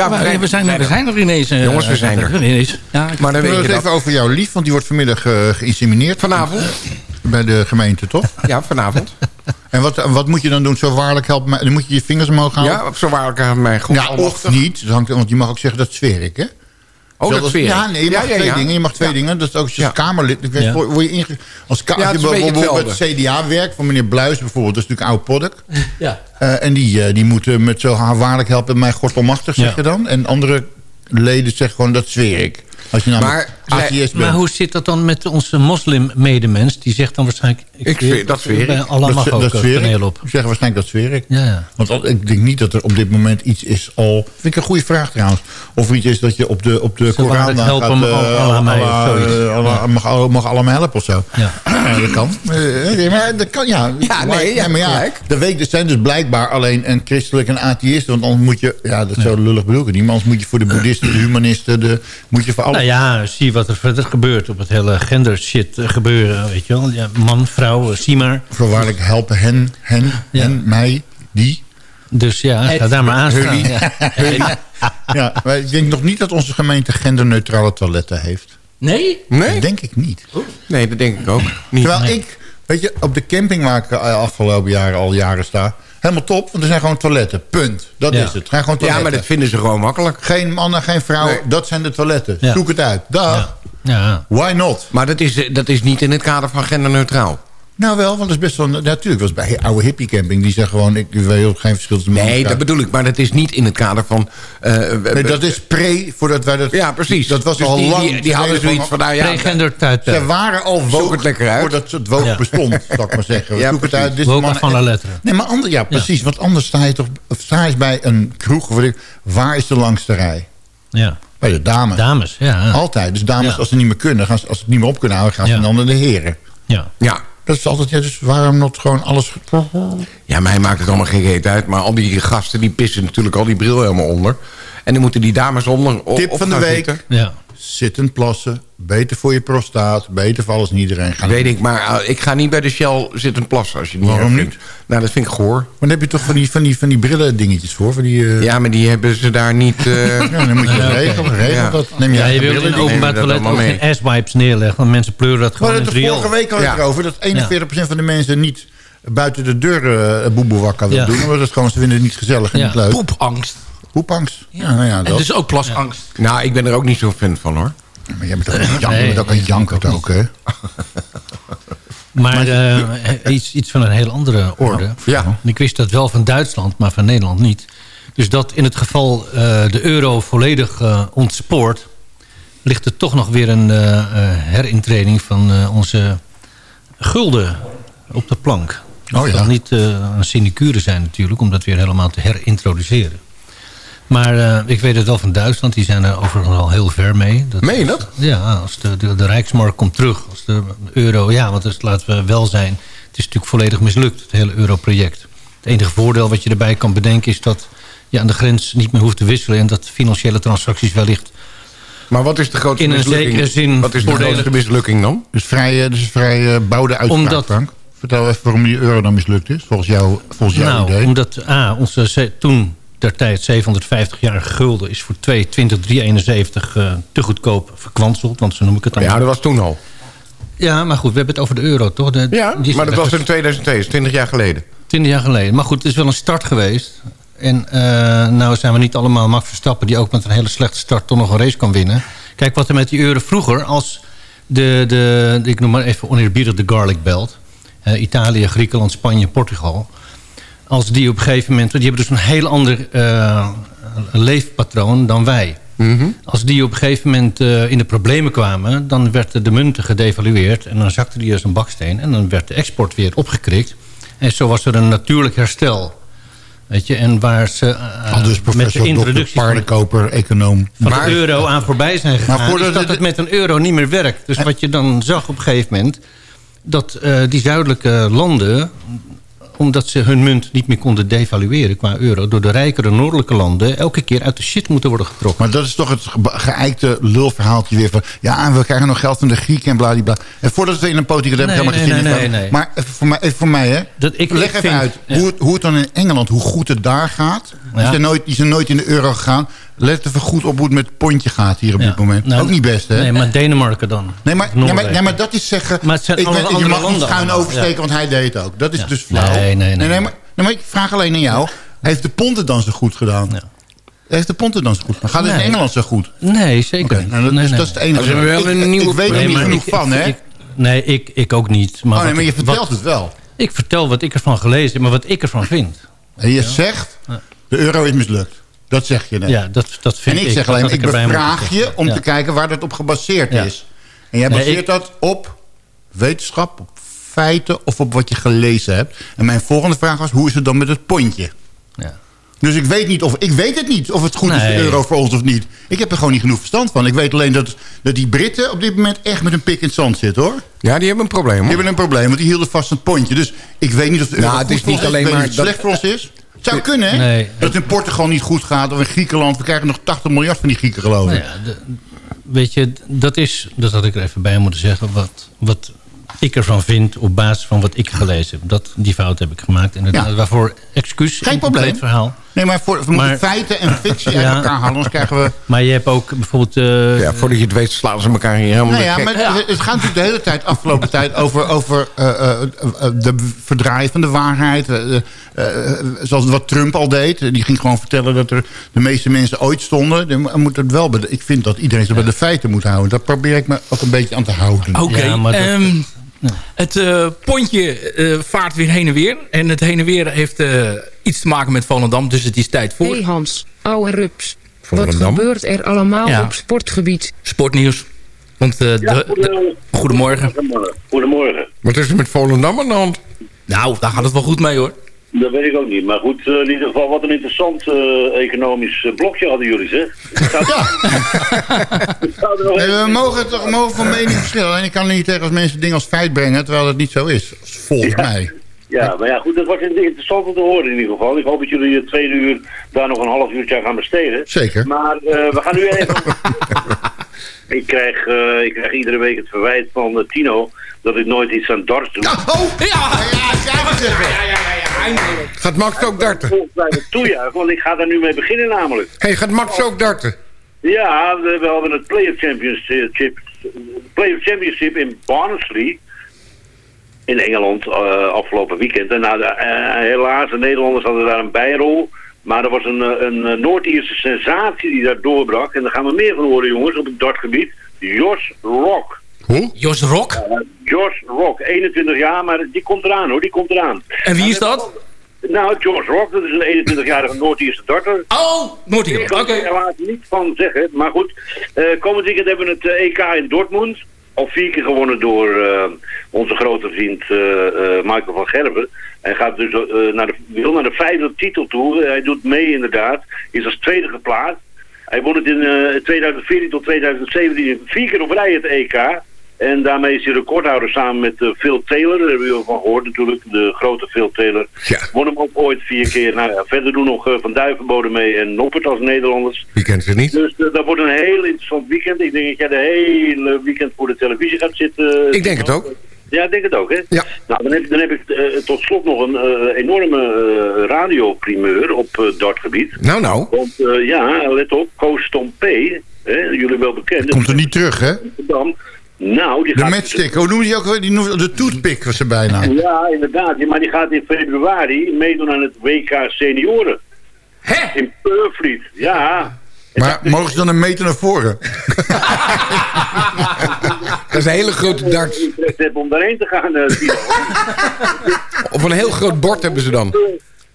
Ja, ja Maar we, we zijn, we zijn er ineens. eh, Jongens, we zijn er. Ineens. Ja, ik- Maar dan We weet je het even over jouw lief, want die wordt vanmiddag eh, geïnsemineerd. Vanavond? Bij de gemeente, toch? Ja, vanavond. En wat, wat moet je dan doen? Zo waarlijk helpen mij. Dan moet je je vingers omhoog houden? Ja, op zo waarlijk aan mijn God Ja, of niet. Dat hangt- Want je mag ook zeggen, dat zweer ik, hè? Oh, dat zweer ik. Ja, nee, je mag ja, twee ja. dingen. Je mag twee Ja. dingen. Dat is ook als je. Kamerlid. Ik weet, Ja. word word je inge... Als, ka- Ja, als het je is een beetje bijvoorbeeld bij het CDA werkt, van meneer Bluis bijvoorbeeld, dat is natuurlijk oude podk. Ja. Eh, en die, eh, die moeten met zo haar waarlijk helpen mij gortelmachtig, zeg Ja. je dan. En andere leden zeggen gewoon, dat zweer ik. Als je namelijk Maar zij- atheïst bent. Maar hoe zit dat dan met onze moslim-medemens? Die zegt dan waarschijnlijk... Ik zweer- dat zweer ik. Allah dat, mag dat ook zweer ik. paneel op. Ik zeg waarschijnlijk dat zweer ik. Ja, ja. Want ik denk niet dat er op dit moment iets is al... Vind ik een goede vraag trouwens. Of er iets is dat je op de, op de Koran gaat... eh, Allah mij Allah, zoiets. eh, Allah- mag, Allah- mag allemaal helpen of zo. Ja. Dat kan. Eh, maar dat kan, ja. Ja, nee, ja, maar ja, de week, er zijn dus blijkbaar alleen een christelijk en atheïst. Want anders moet je... Ja, dat is zo lullig bedoel ik het niet. Maar anders moet je voor de boeddhisten, de humanisten... De, moet je voor alle... Nou ja, zie wat er verder gebeurt op het hele gender shit eh, gebeuren, weet je wel. Ja, man, vrouw, eh, zie maar. Voorwaardelijk helpen hen, hen, Ja. hen, mij, die. Dus ja, ga daar maar aan staan. Ja. Ja, maar ik denk nog niet dat onze gemeente genderneutrale toiletten heeft. Nee? Nee? Dat denk ik niet. Nee, dat denk ik ook niet. Terwijl ik, weet je, op de camping waar ik afgelopen jaren al jaren sta... helemaal top, want er zijn gewoon toiletten. Punt. Dat Ja. is het. Er zijn gewoon Ja, toiletten. maar dat vinden ze gewoon makkelijk. Geen mannen, geen vrouwen. Nee. Dat zijn de toiletten. Ja. Zoek het uit. Dag. Ja. Why not? Maar dat is, dat is niet in het kader van genderneutraal. Nou wel, want dat is best wel... Natuurlijk, was bij oude hippie camping. Die zeggen gewoon, ik ook geen verschil tussen Nee, dat bedoel ik. Maar dat is niet in het kader van... eh, Nee, dat is pre, voordat wij dat... Ja, precies. Dat was Dus al die, lang. Die, die hadden zoiets van, nou ja... Pre-gender tijdperk. Ze waren al woke het lekker uit. voordat het woke Ja. bestond, zal ik maar zeggen. Ja, Zoek het precies. uit. Dit van la lettre. Nee, maar ander, ja, precies. Want anders sta je toch of sta je eens bij een kroeg. Of waar is de langste rij? Ja. Bij de dames. Dames, ja. Altijd. Dus dames, Ja. als ze niet meer kunnen, gaan ze, als ze het niet meer op kunnen houden, gaan ze Ja. dan naar de heren. ja. Ja. Dat is altijd, ja, dus waarom not gewoon alles... ja, mij maakt het allemaal geen reet uit. Maar al die gasten, die pissen natuurlijk al die bril helemaal onder. En dan moeten die dames onder... op- Tip op van de week. zitten. ja. Zittend plassen. Beter voor je prostaat. Beter voor alles en iedereen. Ga Weet ik, maar eh, ik ga niet bij de Shell zitten plassen als je het niet Waarom vindt. Nou, dat vind ik goor. Maar dan heb je toch van die, van die, van die brillen dingetjes voor. Van die, eh, Ja, maar die hebben ze daar niet... eh, ja, dan moet je Ja, dat oké. regelen. Regel Ja. dat. Neem je Ja, je wilt in een openbaar dat toilet ook geen ass-wipes neerleggen. Want mensen pleuren dat gewoon Maar in dat het de riool. vorige week had ik Ja. erover dat 41% van de mensen niet buiten de deur uh, wil Ja. doen. Omdat het gewoon, ze vinden het niet gezellig en Ja. niet leuk. Poepangst. Poepangst. Ja, nou ja, En dat. dus ook plasangst. nou, ik ben er ook niet zo fan van, hoor. Maar jij bent ook een Nee, bent ook een jankert ook, hè? Maar eh, iets, iets van een heel andere orde. Ja. Ik wist dat wel van Duitsland, maar van Nederland niet. Dus dat in het geval eh, de euro volledig eh, ontspoort... ligt er toch nog weer een eh, eh, herintreding van eh, onze gulden op de plank. Dat Oh ja. zal niet eh, een sinecure zijn natuurlijk... om dat weer helemaal te herintroduceren. Maar eh, ik weet het wel van Duitsland. Die zijn er overigens al heel ver mee. Dat Meen je dat? ja, als de, de, de Rijksmark komt terug. Als de euro, ja, want dus, laten we wel zijn. Het is natuurlijk volledig mislukt, het hele euro-project. Het enige voordeel wat je erbij kan bedenken is dat je aan de grens niet meer hoeft te wisselen. En dat financiële transacties wellicht Maar wat is de grootste in een mislukking? zekere zin Wat is de grootste mislukking dan? Dus vrij, eh, dus vrij eh, bouwde uitspraak, Omdat- Frank. Vertel even waarom die euro dan mislukt is, volgens, jou, volgens jouw Nou, idee. omdat A, onze ze- toen der tijd 750-jarige gulden is voor 2, 20, 371 eh, te goedkoop verkwanseld. Want zo noem ik het dan. Ja, dat was toen al. Ja, maar goed, we hebben het over de euro, toch? De, Ja, maar dat was in 2002, is 20 jaar geleden. 20 jaar geleden. Maar goed, het is wel een start geweest. En eh nou zijn we niet allemaal Max Verstappen... die ook met een hele slechte start toch nog een race kan winnen. Kijk, wat er met die euro vroeger... als de, de, ik noem maar even oneerbiedig de garlic belt... eh, Italië, Griekenland, Spanje, Portugal... als die op een gegeven moment... die hebben dus een heel ander eh, leefpatroon dan wij... Als die op een gegeven moment eh, in de problemen kwamen... dan werd de munten gedevalueerd en dan zakte die als een baksteen... en dan werd de export weer opgekrikt. En zo was er een natuurlijk herstel. Weet je, en waar ze eh, Al dus met de introductie van, paardenkoper, econoom. van de euro aan voorbij zijn gegaan... voordat is dat het- het met een euro niet meer werkt. Dus wat je dan zag op een gegeven moment... dat eh, die zuidelijke landen omdat ze hun munt niet meer konden devalueren qua euro... door de rijkere noordelijke landen elke keer uit de shit moeten worden getrokken. Maar dat is toch het ge- geëikte lulverhaaltje weer van... ja, en we krijgen nog geld van de Grieken en bladibla. En voordat we in een politieke debat Nee, helemaal nee, nee, nee, hebben. nee. Maar even voor mij, even voor mij hè. Dat ik- Leg ik even vind- uit ja. hoe, het, hoe het dan in Engeland, hoe goed het daar gaat. Die, Ja. zijn nooit, die zijn nooit in de euro gegaan. Let even goed op hoe het met het pondje gaat hier op dit moment. Nou, Ook niet best, hè? Nee, maar Denemarken dan. Nee, maar, nee, maar, nee, maar dat is zeggen... Maar het zijn ik alle je mag niet schuin oversteken, ja. want hij deed het ook. Dat is Ja. dus flauw. Nee, nee, nee. maar, nee, maar ik vraag alleen aan jou. Heeft de pond het dan zo goed gedaan? Heeft de pond het dan zo goed gedaan? Gaat het in Nee. Engeland zo goed? Nee, zeker nou, dat, Nee, is, nee. dat is het enige. Ze hebben wel ik, een ik- nieuwe- ik weet er Nee, niet maar genoeg van, hè? nee, ik, ik ook niet. Maar oh, nee, wat maar je ik- vertelt wat- het wel. Ik vertel wat ik ervan gelezen heb, maar wat ik ervan vind. En je zegt, de euro is mislukt. Dat zeg je net. Ja, dat, dat vind en ik. ik zeg alleen, ik moeten bevraag je om Ja. te kijken waar dat op gebaseerd Ja. is. En jij Nee, baseert ik- dat op wetenschap, op feiten of op wat je gelezen hebt. En mijn volgende vraag was, hoe is het dan met het pondje? Ja. Dus ik weet, niet of, ik weet het niet of het goed is de euro voor ons of niet. Ik heb er gewoon niet genoeg verstand van. Ik weet alleen dat, dat die Britten op dit moment echt met een pik in het zand zitten, hoor. Ja, die hebben een probleem, Die hoor. hebben een probleem, want die hielden vast een pondje. Dus ik weet niet of de euro Nou, het goed is niet alleen maar dat- slecht voor ons is. Het zou kunnen, hè? Nee. Dat het in Portugal niet goed gaat of in Griekenland. We krijgen nog 80 miljard van die Grieken, geloof ik. Nou ja, de- weet je, dat is, dat had ik er even bij moeten zeggen, wat, wat ik ervan vind op basis van wat ik gelezen heb. Dat, die fout heb ik gemaakt. Inderdaad, Ja. waarvoor excuus. Geen een probleem. verhaal. Nee, maar voor, we moeten Maar- feiten en fictie uit Ja. elkaar halen. Anders krijgen we... Maar je hebt ook bijvoorbeeld... eh, Ja, voordat je het weet slaan ze elkaar hier helemaal Nou ja, gek. maar het- het gaat natuurlijk de hele tijd, afgelopen tijd, over, over eh, eh, de verdraaien van de waarheid. zoals wat Trump al deed. Die ging gewoon vertellen dat er de meeste mensen ooit stonden. Dan moet het wel, ik vind dat iedereen zich bij de feiten moet houden. Daar probeer ik me ook een beetje aan te houden. Oké, Ja, maar dat- ehm, het eh, pontje eh, vaart weer heen en weer. En het heen en weer heeft eh, iets te maken met Volendam. Dus het is tijd voor Hey Hans, ouwe rups. Wat gebeurt er allemaal Ja. op sportgebied? sportnieuws. Want eh, de, de- goedemorgen. Goedemorgen. Wat is er met Volendam aan de hand? Nou, daar gaat het wel goed mee hoor. Dat weet ik ook niet. Maar goed, eh, in ieder geval wat een interessant eh, economisch blokje hadden jullie, zeg. Nee, we mogen, toch, we mogen van mening verschillen. Alleen ik kan niet tegen als mensen dingen als feit brengen... terwijl dat niet zo is. Volgens mij. Ja, maar ja, goed, dat was interessant om te horen in ieder geval. Ik hoop dat jullie het tweede uur daar nog een half uurtje aan gaan besteden. Zeker. Maar eh, we gaan nu even... ik, krijg, eh, ik krijg iedere week het verwijt van eh, Tino dat ik nooit iets aan darts doe. Oh, Ja, ja, kijk eens even. Gaat Max ook darten? Volgens mij het toejuichen, want ik ga daar nu mee beginnen namelijk. Hé, hey, gaat Max ook darten? Ja, we, we hadden het Player Championship, Player Championship in Barnsley in Engeland eh, afgelopen weekend. En nou, de- eh, helaas, de Nederlanders hadden daar een bijrol. Maar er was een, eh, een, Noord-Ierse sensatie die daar doorbrak. En daar gaan we meer van horen, jongens, op het dartgebied. Jos Rock. Hoe? Jos Rock. Uh, Jos Rock, 21 jaar, maar die komt eraan hoor, die komt eraan. En wie is dat? Nou, George Rock, dat is een 21-jarige Noord-Ierse darter. Oh, kan Oké. er helaas niet van zeggen. Maar goed, eh, komend weekend hebben we het EK in Dortmund. Al vier keer gewonnen door eh, onze grote vriend eh, eh, Michael van Gerben. Hij gaat dus naar de, wil naar de vijfde titel toe. Hij doet mee inderdaad. Is als tweede geplaatst. Hij won het in eh, 2014 tot 2017 vier keer op rij het EK. En daarmee is hij recordhouder samen met eh, Phil Taylor. Daar hebben we al van gehoord natuurlijk. De grote Phil Taylor. Ja. Won hem ook ooit vier keer. Nou ja, verder doen nog eh, Van Duivenbode mee en Noppert als Nederlanders. Wie kent ze niet? Dus eh, dat wordt een heel interessant weekend. Ik denk dat jij de hele weekend voor de televisie gaat zitten. Ik denk het ook. Ja, ik denk het ook, hè? Ja. Nou, dan heb, dan heb ik tot slot nog een enorme radioprimeur op uh, dartgebied. Nou, nou. Want ja, let op, Koos Stompé, hè, jullie wel bekend. Komt er niet terug, hè? Nou, die De gaat... matchstick, hoe noemen ze die ook? alweer? Die noemen, de toothpick was ze bijna. Ja, inderdaad. Maar die gaat in februari meedoen aan het WK Senioren. Hè? In Purfleet, ja. Maar mogen ze dan een meter naar voren? Dat is een hele grote darts. Ik heb om daarheen te gaan, eh. Of een heel groot bord hebben ze dan.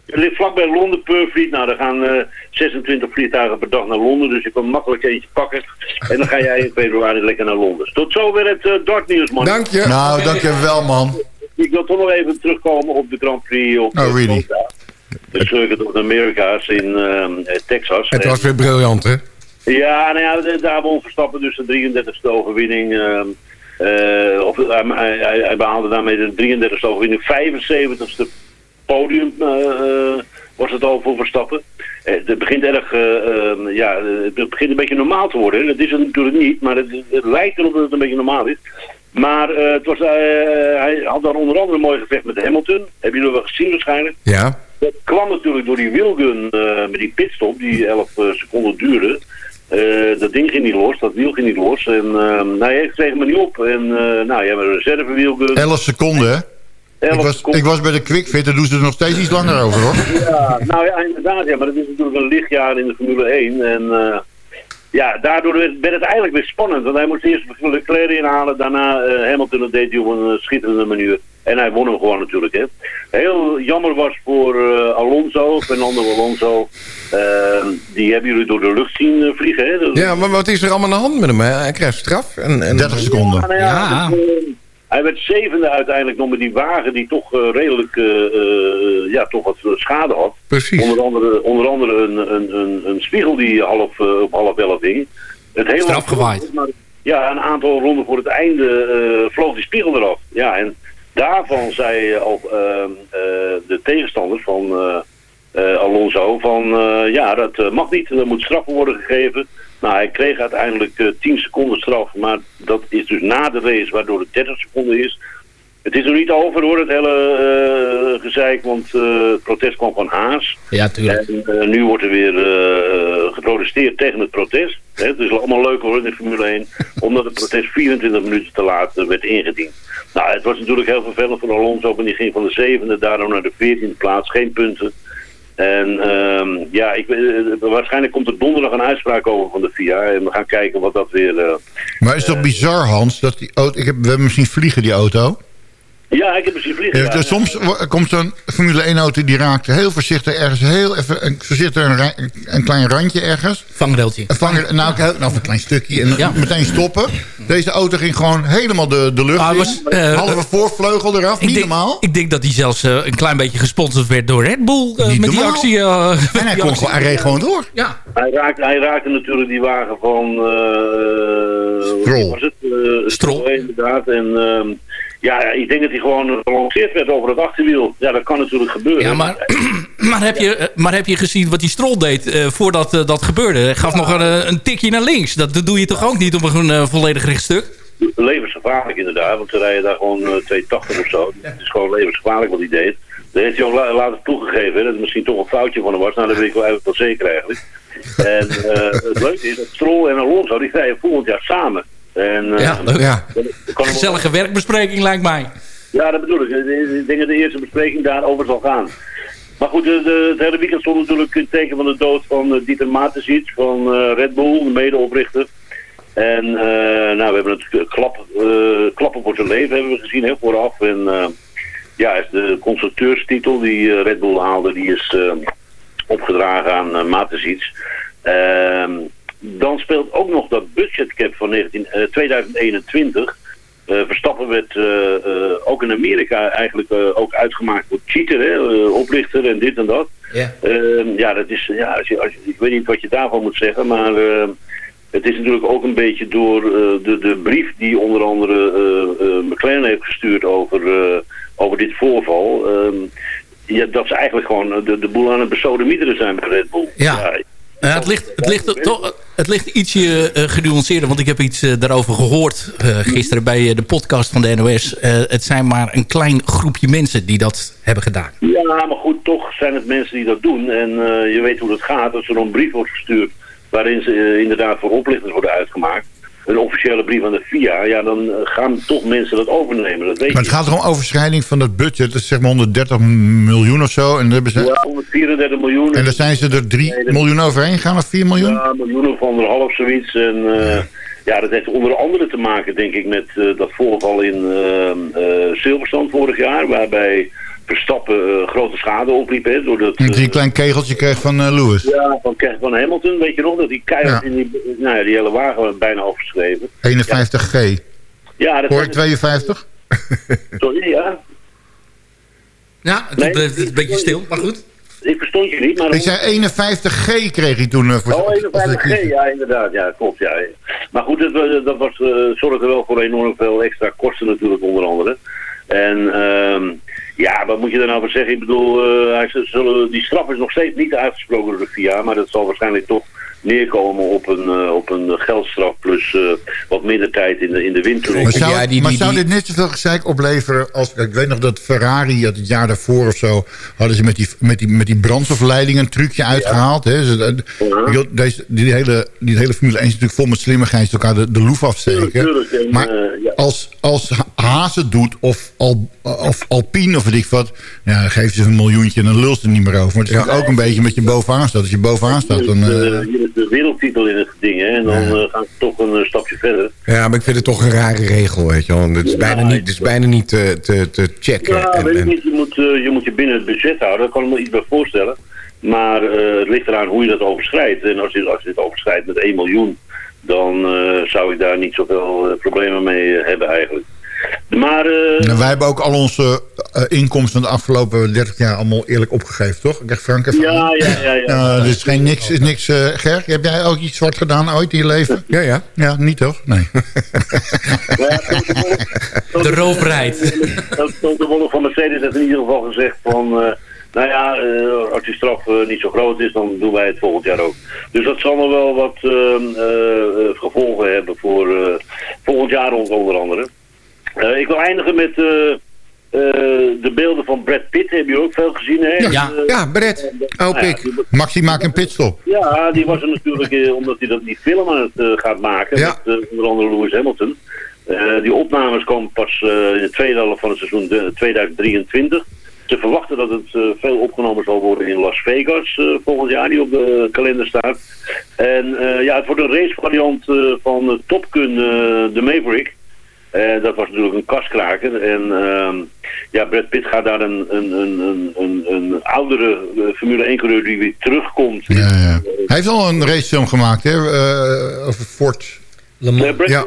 Het ligt vlakbij Londen, Purfleet. Nou, er gaan eh, 26 vliegtuigen per dag naar Londen. Dus je kan makkelijk eentje pakken. En dan ga jij in februari lekker naar Londen. Tot zover het uh, dartnieuws, man. Dank je. Nou, dankjewel, man. Ik wil toch nog even terugkomen op de Grand Prix op Oh, eh, really? Florida. De Circuit of the Americas in eh, Texas. Het was weer briljant, hè? Ja, nou ja, daar won Verstappen dus de 33ste overwinning. ehm, eh, of, hij, hij, hij behaalde daarmee de 33ste overwinning. 75ste podium eh, eh, was het al voor Verstappen. Eh, het begint erg, eh, eh, ja, het begint een beetje normaal te worden. Dat is het natuurlijk niet, maar het, het lijkt erop dat het een beetje normaal is. Maar het was, hij had dan onder andere een mooi gevecht met Hamilton. Hebben jullie wel gezien waarschijnlijk? Ja. Dat kwam natuurlijk door die wheelgun eh, met die pitstop die 11 eh, seconden duurde. Dat ding ging niet los, dat wiel ging niet los. En uh, nou, hij kreeg me niet op. En nou, je hebt een reservewielgun. 11 seconden, hè? Ik was, ik was bij de Quickfit, daar doen ze er nog steeds iets langer over, hoor. Ja, nou ja, inderdaad. Ja, maar dat is natuurlijk een lichtjaar in de Formule 1. En uh, ja, daardoor werd, werd het eigenlijk weer spannend. Want hij moest eerst Leclerc inhalen, daarna uh, Hamilton. Dat deed hij op een schitterende manier. En hij won hem gewoon natuurlijk. Hè. Heel jammer was voor uh, Alonso, Fernando Alonso. Uh, die hebben jullie door de lucht zien uh, vliegen. Hè. Dat... Ja, maar wat is er allemaal aan de hand met hem? Hij krijgt straf. En, en... 30 seconden. Ja, nou ja, ja. Dus, hij werd zevende uiteindelijk nog met die wagen die toch uh, redelijk uh, ja, toch wat schade had. Precies. Onder andere, onder andere een, een, een, een spiegel die half, uh, op half elf hing. Het hele gewaaid. Ja, een aantal ronden voor het einde vloog die spiegel eraf. Ja, en daarvan zei al de tegenstanders van Alonso van ja, dat mag niet, er moet straffen worden gegeven. Nou, hij kreeg uiteindelijk uh, 10 seconden straf, maar dat is dus na de race, waardoor het 30 seconden is. Het is nog niet over hoor, het hele uh, gezeik, want uh, het protest kwam van Haas. Ja, tuurlijk. En uh, nu wordt er weer geprotesteerd tegen het protest. Hè, het is allemaal leuk hoor in de Formule 1, omdat het protest 24 minuten te laat werd ingediend. Nou, het was natuurlijk heel vervelend voor Alonso, want die ging van de zevende daardoor naar de veertiende plaats, geen punten. En um, ja, ik, uh, waarschijnlijk komt er donderdag een uitspraak over van de FIA. En we gaan kijken wat dat weer... Uh, maar is toch uh, bizar, Hans? Dat die auto, ik heb, we hebben misschien vliegen, die auto. Ja, ik heb misschien vliegen. Ja, dus soms komt zo'n Formule 1 auto die raakt heel voorzichtig ergens heel even... Een, zit er een, een klein randje ergens. Vangrailtje. Een vang, nou, nou, een klein stukje. En ja. meteen stoppen. Deze auto ging gewoon helemaal de, de lucht ah, was, in. Halve voorvleugel eraf, niet denk, normaal. Ik denk dat hij zelfs uh, een klein beetje gesponsord werd door Red Bull. Uh, met normaal. die actie. Uh, en hij, kon gewoon, hij reed gewoon door. Ja. Hij, raakte, hij raakte natuurlijk die wagen van... Strol. Was het? Strol. Inderdaad. En... Uh, ja, ik denk dat hij gewoon gelanceerd werd over het achterwiel. Ja, dat kan natuurlijk gebeuren. Ja, maar, maar, heb, je, maar heb je gezien wat die strol deed uh, voordat uh, dat gebeurde? Hij gaf ja. nog een, een, tikje naar links. Dat, dat doe je toch ook niet op een uh, volledig rechtstuk? Levensgevaarlijk inderdaad, want ze rijden daar gewoon 280 of zo. Het is gewoon levensgevaarlijk wat hij deed. Dat heeft hij ook la later toegegeven, hè, dat het misschien toch een foutje van hem was. Nou, dat weet ik wel eigenlijk wel zeker eigenlijk. En het leuke is dat Stroll en Alonso, die rijden volgend jaar samen. En, uh, ja, leuk. Ja. Gezellige werkbespreking lijkt mij. Ja, dat bedoel ik. Ik denk dat de eerste bespreking daarover zal gaan. Maar goed, het hele weekend stond natuurlijk het teken van de dood van uh, Dieter Matesic van uh, Red Bull, de medeoprichter. En nou, we hebben het klap, klappen voor zijn leven hebben we gezien hè, vooraf. En ja, de constructeurstitel die Red Bull haalde, die is opgedragen aan uh, dan speelt ook nog dat budgetcap van 19, uh, 2021. Uh, Verstappen werd uh, uh, ook in Amerika eigenlijk ook uitgemaakt voor cheater, hè, oplichter en dit en dat. Yeah. ja, dat is, ja als je, als je, ik weet niet wat je daarvan moet zeggen, maar het is natuurlijk ook een beetje door de, de brief die onder andere McLaren heeft gestuurd over, over dit voorval. ja, dat ze eigenlijk gewoon de, de boel aan het besodemieteren zijn bij Red Bull. Ja. ja uh, het, ligt, het, toch, het ligt ietsje uh, genuanceerder, want ik heb iets uh, daarover gehoord gisteren bij de podcast van de NOS. het zijn maar een klein groepje mensen die dat hebben gedaan. Ja, maar goed, toch zijn het mensen die dat doen. En je weet hoe dat gaat als er een brief wordt gestuurd waarin ze inderdaad voor oplichters worden uitgemaakt een officiële brief aan de FIA, ja, dan gaan toch mensen dat overnemen. Dat weet maar het je. gaat om overschrijding van het budget. Dat is zeg maar 130 miljoen of zo. En hebben ze... Ja, 134 miljoen. En dan zijn ze er 3 nee, miljoen overheen gegaan of 4 miljoen? Ja, miljoen of anderhalf zoiets. En uh, ja. ja. dat heeft onder andere te maken, denk ik, met uh, dat voorval in uh, Silverstand vorig jaar, waarbij Verstappen uh, grote schade opliep. Hè, doordat, uh, die een klein kegeltje kreeg van uh, Lewis. Ja, van, van Hamilton, weet je nog, dat die keihard ja. in die, nou ja, die hele wagen bijna overschreven. 51G. Ja, dat Hoor ik 52? Sorry, ja. Ja, het nee, bleef een beetje stil, maar goed. Ik verstond je niet, maar... Ik zei 51G kreeg hij toen. voor oh, 51G, ja, inderdaad. Ja, klopt, ja. Maar goed, dat, dat was, zorgde wel voor enorm veel extra kosten natuurlijk, onder andere. En... Um, ja, wat moet je daar nou voor zeggen? Ik bedoel, eh, hij zullen, die straf is nog steeds niet uitgesproken door de VIA, maar dat zal waarschijnlijk toch neerkomen op een, eh, op een geldstraf plus eh, wat minder tijd in de, in de winter. Maar zou, maar zou dit net zoveel gezeik opleveren als... Ik weet nog dat Ferrari dat het jaar daarvoor of zo... hadden ze met die, met die, met die brandstofleiding een trucje uitgehaald. Hè? Ze- deze, die, hele, die hele Formule 1 is natuurlijk vol met slimmigheid... elkaar de, de loef afsteken. Tuurlijk, en, maar eh, ja. als, als Ha- Haas het doet of, Al, of Alpine of weet ik wat... Ja, dan geven ze een miljoentje en dan lult ze er niet meer over. Maar het is natuurlijk ook een beetje met je bovenaan staat. Als je bovenaan staat, dan... Eh, eh, de wereldtitel in het ding, hè, en dan eh, gaan ze toch een eh, stapje verder. Ja, maar ik vind het toch een rare regel, weet je wel. Het is bijna niet, het is bijna niet te, te, te checken. Ja, En- weet ik en- niet. Je moet, eh, je moet je binnen het budget houden. Daar kan ik me iets bij voorstellen. Maar eh, het ligt eraan hoe je dat overschrijdt. En als je, als je het overschrijdt met 1 miljoen... dan eh, zou ik daar niet zoveel eh, problemen mee eh, hebben eigenlijk. Maar... eh, Nou, wij hebben ook al onze eh, inkomsten van de afgelopen 30 jaar allemaal eerlijk opgegeven, toch? Ik dacht Frank even. Ja, ja, ja. ja. Uh, dus geen niks, is niks. eh Ger, heb jij ook iets zwart gedaan ooit in je leven? Ja, ja. Ja, niet toch? Nee. De roofrijd. Tot de Wolf van Mercedes heeft in ieder geval gezegd van... eh, nou ja, eh, als die straf niet zo groot is, dan doen wij het volgend jaar ook. Dus dat zal nog wel wat eh, eh, eh, gevolgen hebben voor eh, volgend jaar onder andere. Eh, ik wil eindigen met eh, eh, de beelden van Brad Pitt. Heb je ook veel gezien, hè? Ja. Eh, Ja, Brett. Oh, nou ja, pik. die- Maxi maakt een pitstop. ja, die was er natuurlijk eh, omdat hij dat die film aan het gaat maken. Ja. Met onder andere Lewis Hamilton. Eh, die opnames komen pas eh, in de tweede helft van het seizoen de- 2023. Ze verwachten dat het eh, veel opgenomen zal worden in Las Vegas eh, volgend jaar, die op de kalender staat. En eh, ja, het wordt een racevariant eh, van uh, Top Gun, eh, de Maverick. Eh, dat was natuurlijk een kaskraker. En ehm, ja, Brad Pitt gaat daar een, een, een, een, een, een oudere eh, Formule 1-coureur die weer terugkomt. Ja, ja. Hij heeft al een racefilm gemaakt, hè? eh, over Ford. Eh, Brad Ja,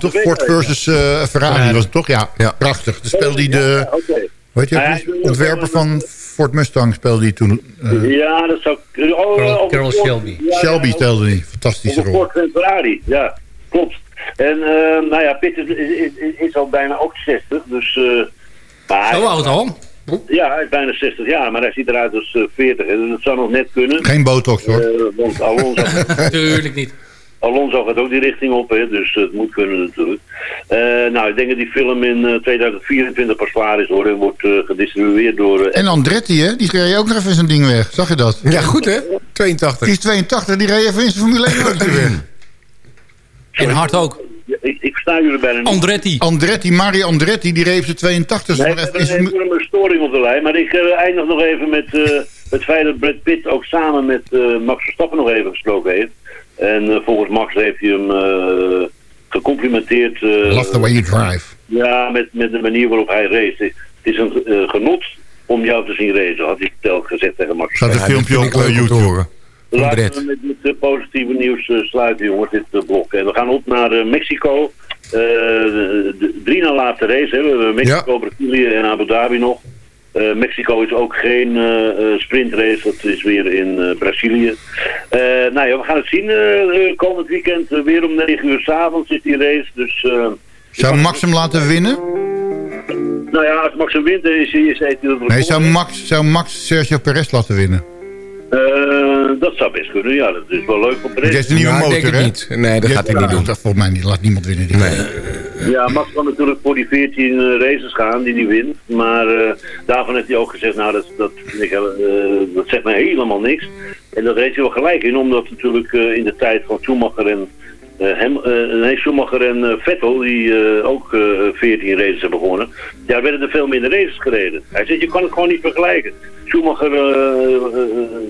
toch? Ford versus eh, Ferrari was het toch? Ja, prachtig. Toen speelde hij de... Ja. Weet je, ja, ontwerper van Ford Mustang speelde hij toen. eh, Ja, dat zou... Oh, Carol- Shelby. Ja, Shelby ja, speelde hij. Fantastische rol. Ford en Ferrari, ja, klopt. En eh, nou ja, Pitt is, is, is, is al bijna ook 60, dus... eh, maar Zo oud al? Ja, hij is bijna 60 jaar, maar hij ziet eruit als eh, 40. En dat zou nog net kunnen. Geen botox hoor. Eh, want Alonso, Tuurlijk niet. Alonso gaat ook die richting op, hè, dus het moet kunnen natuurlijk. Eh, nou, ik denk dat die film in eh, 2024 pas klaar is hoor, en wordt eh, gedistribueerd door... eh, En Andretti, hè? Die reed ook nog even zijn ding weg. Zag je dat? Ja, goed hè? 82. Die is 82, die reed even in zijn Formule 1 auto weg. En hard ook. ik, ik sta jullie bijna niet. Andretti. Andretti, Mario Andretti, die reed op zijn 82. Nee, we hebben een enorme storing op de lijn. Maar ik eh, eindig nog even met eh, het feit dat Brad Pitt ook samen met eh, Max Verstappen nog even gesproken heeft. En eh, volgens Max heeft hij hem eh, gecomplimenteerd. eh, Love the way you drive. Ja, met, met de manier waarop hij race. Het is een genot om jou te zien racen, had ik telkens gezegd tegen Max. Staat een Ja, filmpje op YouTube. Laten we met, eh, positieve nieuws eh, sluiten, jongens, dit eh, blok. En we gaan op naar eh, Mexico. De, de- drie na laatste race. Hè. We hebben Mexico, Brazilië en Abu Dhabi nog. Mexico is ook geen sprintrace, dat is weer in Brazilië. Nou ja, we gaan het zien. komend weekend weer om 9 uur s'avonds is die race. Dus Zou Max hem laten winnen? nou ja, als Max een wint, is, is hij. Nee, zou Max, zou Max Sergio Perez laten winnen? Eh, dat zou best kunnen, ja. Dat is wel leuk voor Die Perez. heeft een nieuwe motor, hè? niet. Nee, dat gaat hij niet doen. Dat volgens mij niet. Laat niemand winnen. Die Nee. Ja, Max kan natuurlijk voor die 14 eh, races gaan die hij wint. Maar eh, daarvan heeft hij ook gezegd, nou dat, dat, vind ik, heel- eh, dat zegt mij helemaal niks. En dat reed hij wel gelijk in, omdat natuurlijk eh, in de tijd van Schumacher en eh, hem, eh, nee, Schumacher en eh, Vettel, die eh, ook eh 14 races hebben gewonnen, daar werden er veel minder races gereden. Hij zegt, je kan het gewoon niet vergelijken. Schumacher,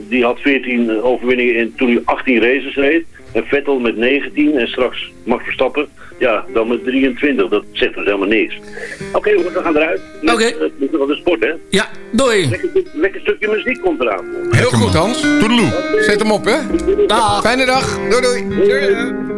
die had 14 overwinningen in, toen hij 18 races reed. En Vettel met 19 en straks Max Verstappen, ja, dan met 23. Dat zegt dus helemaal niks. Oké jongens, we gaan eruit. Oké. eh, met wat de sport, hè. Ja, doei. Lekker, lekker stukje muziek komt eraan. Heel goed Hans. Toedeloe. Zet hem op hè. Dag. Fijne dag. Doei doei. My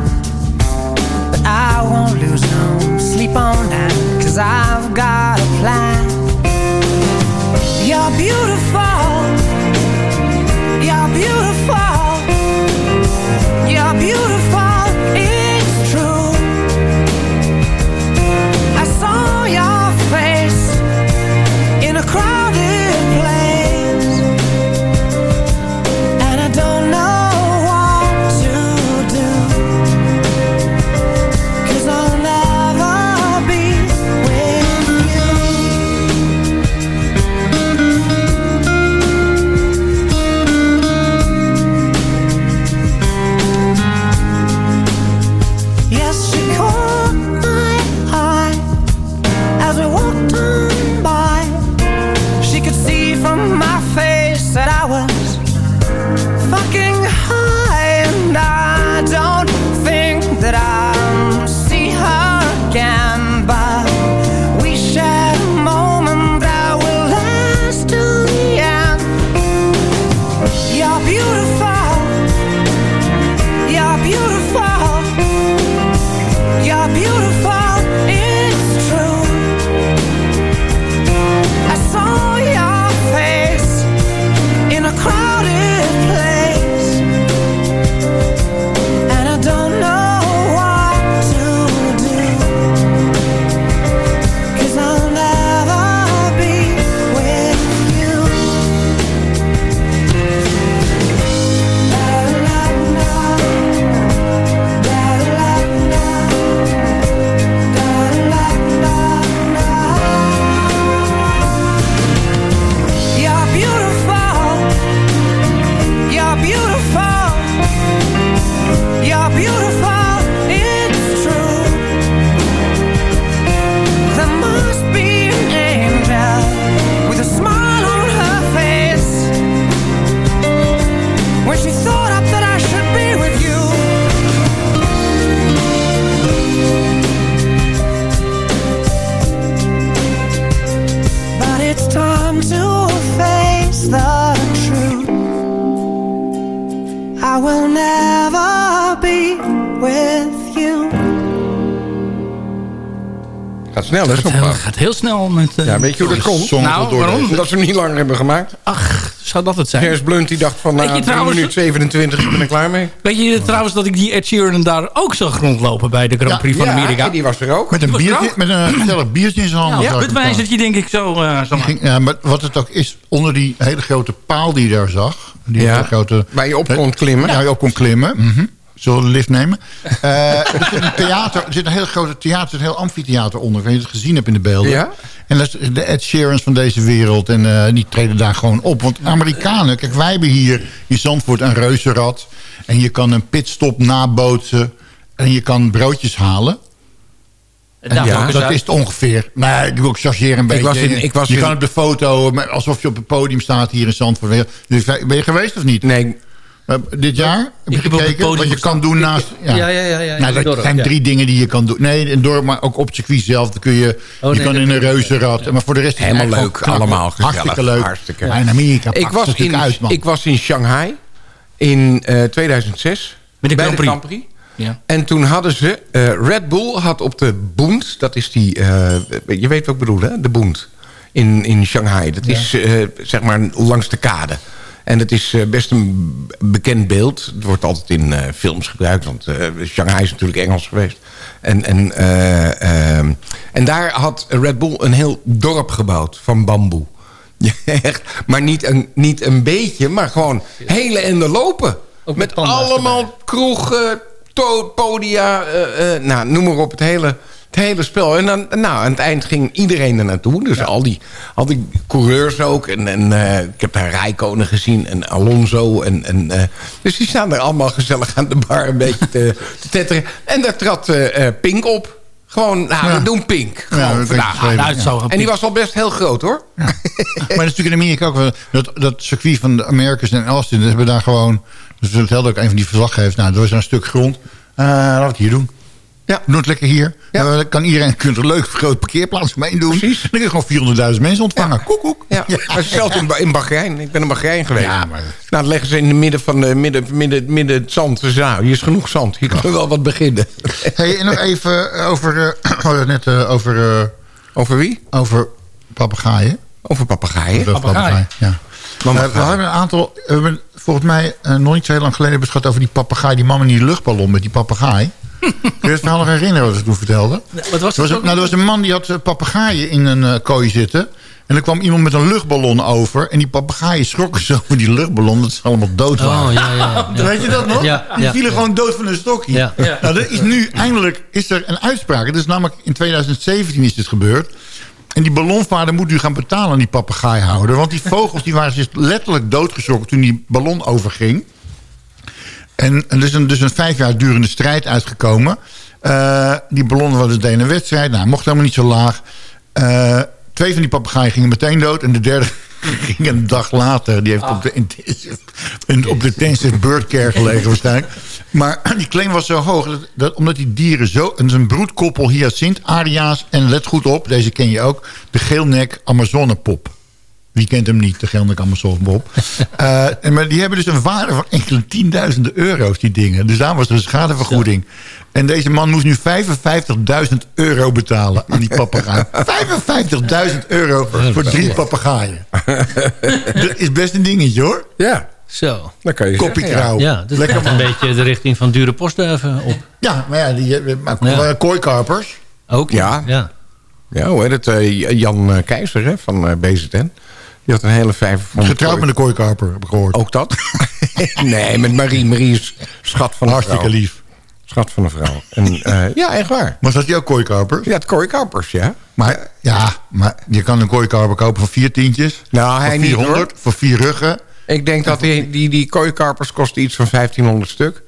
I won't lose no sleep on that, cause I've got a plan. You're beautiful. You're beautiful. Heel snel met... eh, Ja, weet je hoe dat komt? Nou, waarom? Omdat ze hem niet langer hebben gemaakt. Ach, zou dat het zijn? Gers Blunt die dacht van, je nou, 3 trouwens- minuut 27, ik ben er klaar mee. Weet je trouwens dat ik die Ed Sheeran daar ook zag rondlopen bij de Grand Prix van Amerika? die was er ook. Met een, Die was er biertje, ook? met een gezellig biertje in zijn handen. Ja, ik het hem staan. wijzertje denk ik zo. eh, ging- ja, maar wat het ook is, onder die hele grote paal die je daar zag... Die Ja, hele grote, waar je op kon klimmen. Ja, je op kon klimmen. Mhm. Zullen we de lift nemen? Eh, er zit een theater, er zit een heel grote theater, er zit een heel amfitheater onder. Ik weet je het gezien hebt in de beelden. Ja. En dat is de Ed Sheerans van deze wereld. En eh, die treden daar gewoon op. Want Amerikanen, kijk, wij hebben hier in Zandvoort een reuzenrad. En je kan een pitstop nabootsen. En je kan broodjes halen. En Daar ja, dat uit. is het ongeveer. Nee, ik wil ook chargeren een beetje. was in- ik was je in- kan op de foto, alsof je op het podium staat hier in Zandvoort. Dus Ben je geweest of niet? Nee. Eh, dit jaar? Heb je gekeken? Wat je kan doen naast... Ja, ja, ja. ja, ja, Nou, dat dorp, zijn ja. drie dingen die je kan doen. Nee, in dorp, maar ook op het circuit zelf. Dan kun je, je nee, kan in een reuzenrad. Maar voor de rest is het Helemaal leuk, allemaal gezellig. Hartstikke leuk. Hartstikke. Maar in Amerika Ik was, in, natuurlijk uit, man. ik was in Shanghai in eh, 2006. Met de Grand de Prix. Grand Prix. Ja. En toen hadden ze... eh, Red Bull had op de Bund... Dat is die... eh, je weet wat ik bedoel, hè? De Bund. In, in Shanghai. Dat is eh, zeg maar langs de kade. En het is eh, best een bekend beeld. Het wordt altijd in eh, films gebruikt. Want eh, Shanghai is natuurlijk Engels geweest. En, en, en daar had Red Bull een heel dorp gebouwd van bamboe. Ja, echt. Maar niet een, niet een beetje, maar gewoon hele ende lopen. met allemaal kroegen, to- podia, nou, noem maar op, het hele, het hele spel. En dan, nou, aan het eind ging iedereen er naartoe. Dus al, die, al die coureurs ook. En, en eh, ik heb daar Rijkonen gezien en Alonso. En, en, eh, dus die staan er allemaal gezellig aan de bar een beetje te, te tetteren. En daar trad eh, Pink op. Gewoon, nou, Ja. we doen Pink. Ja, Gewoon dat vandaag. Nou, het en die was al best heel groot, hoor. Maar dat is natuurlijk in Amerika ook wel... Dat, dat circuit van de Americans en Austin... Dat hebben we daar gewoon... Dus dat vertelde ook een van die verslaggevers... Nou, er was een stuk grond. Eh laten we het hier doen. Ja, doe het lekker hier. Ja. Kan iedereen kunt er leuk groot parkeerplaats mee doen. Precies. Dan kun je gewoon 400.000 mensen ontvangen. Koek, koek. Ja, maar zelfs in, in Bahrein. Ik ben in Bahrein geweest. Ja, maar- Nou, dan leggen ze in het midden van de, midden, midden, midden het zand. Dus nou, hier is genoeg zand. Hier kunnen we wel wat beginnen. Hey, en nog even eh, over... eh, net eh, over... over wie? Over papegaaien. Over papegaaien? Papegaaien. ja. We hebben een aantal... We hebben volgens mij eh, nog niet zo heel lang geleden hebben we het gehad over die papegaai. Die man in die luchtballon met die papegaai. Kun je het verhaal nog herinneren wat ze toen vertelde? Wat was Er was, een, nou, er was een man die had eh, papegaaien in een eh, kooi zitten. En er kwam iemand met een luchtballon over. En die papegaaien schrokken zo van die luchtballon dat ze allemaal dood waren. Oh, ja, ja, ja. Weet je dat nog? Ja, die ja, vielen ja. gewoon dood van een stokje. Ja. Ja. Nou, er is nu eindelijk is er een uitspraak. Het is namelijk in 2017 is dit gebeurd. En die ballonvaarder moet nu gaan betalen aan die papegaaihouder. Want die vogels die waren dus letterlijk doodgeschrokken toen die ballon overging. En er is een, dus een vijf jaar durende strijd uitgekomen. Eh, die ballonnen hadden deden een wedstrijd. Nou, mocht helemaal niet zo laag. Eh, twee van die papegaaien gingen meteen dood. En de derde ging een dag later. Die heeft op de intensive, in- op de intensive bird care gelegen waarschijnlijk. Maar die claim was zo hoog. Dat, dat, omdat die dieren zo... Het is een broedkoppel hyacint, aria's. En let goed op, deze ken je ook. De geelnek Amazonepop. Wie kent hem niet, de geelnek Amazonepop. Eh, en maar die hebben dus een waarde van enkele tienduizenden euro's, die dingen. Dus daar was er een schadevergoeding. En deze man moest nu 55.000 euro betalen aan die papegaai. 55.000 euro voor drie papegaaien. Dat is best een dingetje, hoor. Ja. Zo. Dan kan je Koppie ja. dat Lekker een beetje de richting van dure postduiven op. Ja, maar ja, die eh, maar, Ja. kooikarpers. Ook? Ja. ja. Ja, hoe heet het? eh, Jan eh, Keizer hè, van eh, BZN. Die had een hele vijver van... Getrouwd met een kooikarper, heb ik gehoord. Ook dat? nee, met Marie. Marie is schat van een Hartstikke vrouw. lief. Schat van een vrouw. En, eh, ja, echt waar. Maar zat die ook kooikarpers? Ja, het kooikarpers, ja. Maar ja, maar je kan een kooikarper kopen voor vier tientjes. Nou, voor hij niet, 400, voor vier ruggen. Ik denk dat die, die, die kooikarpers kosten iets van 1500 stuk.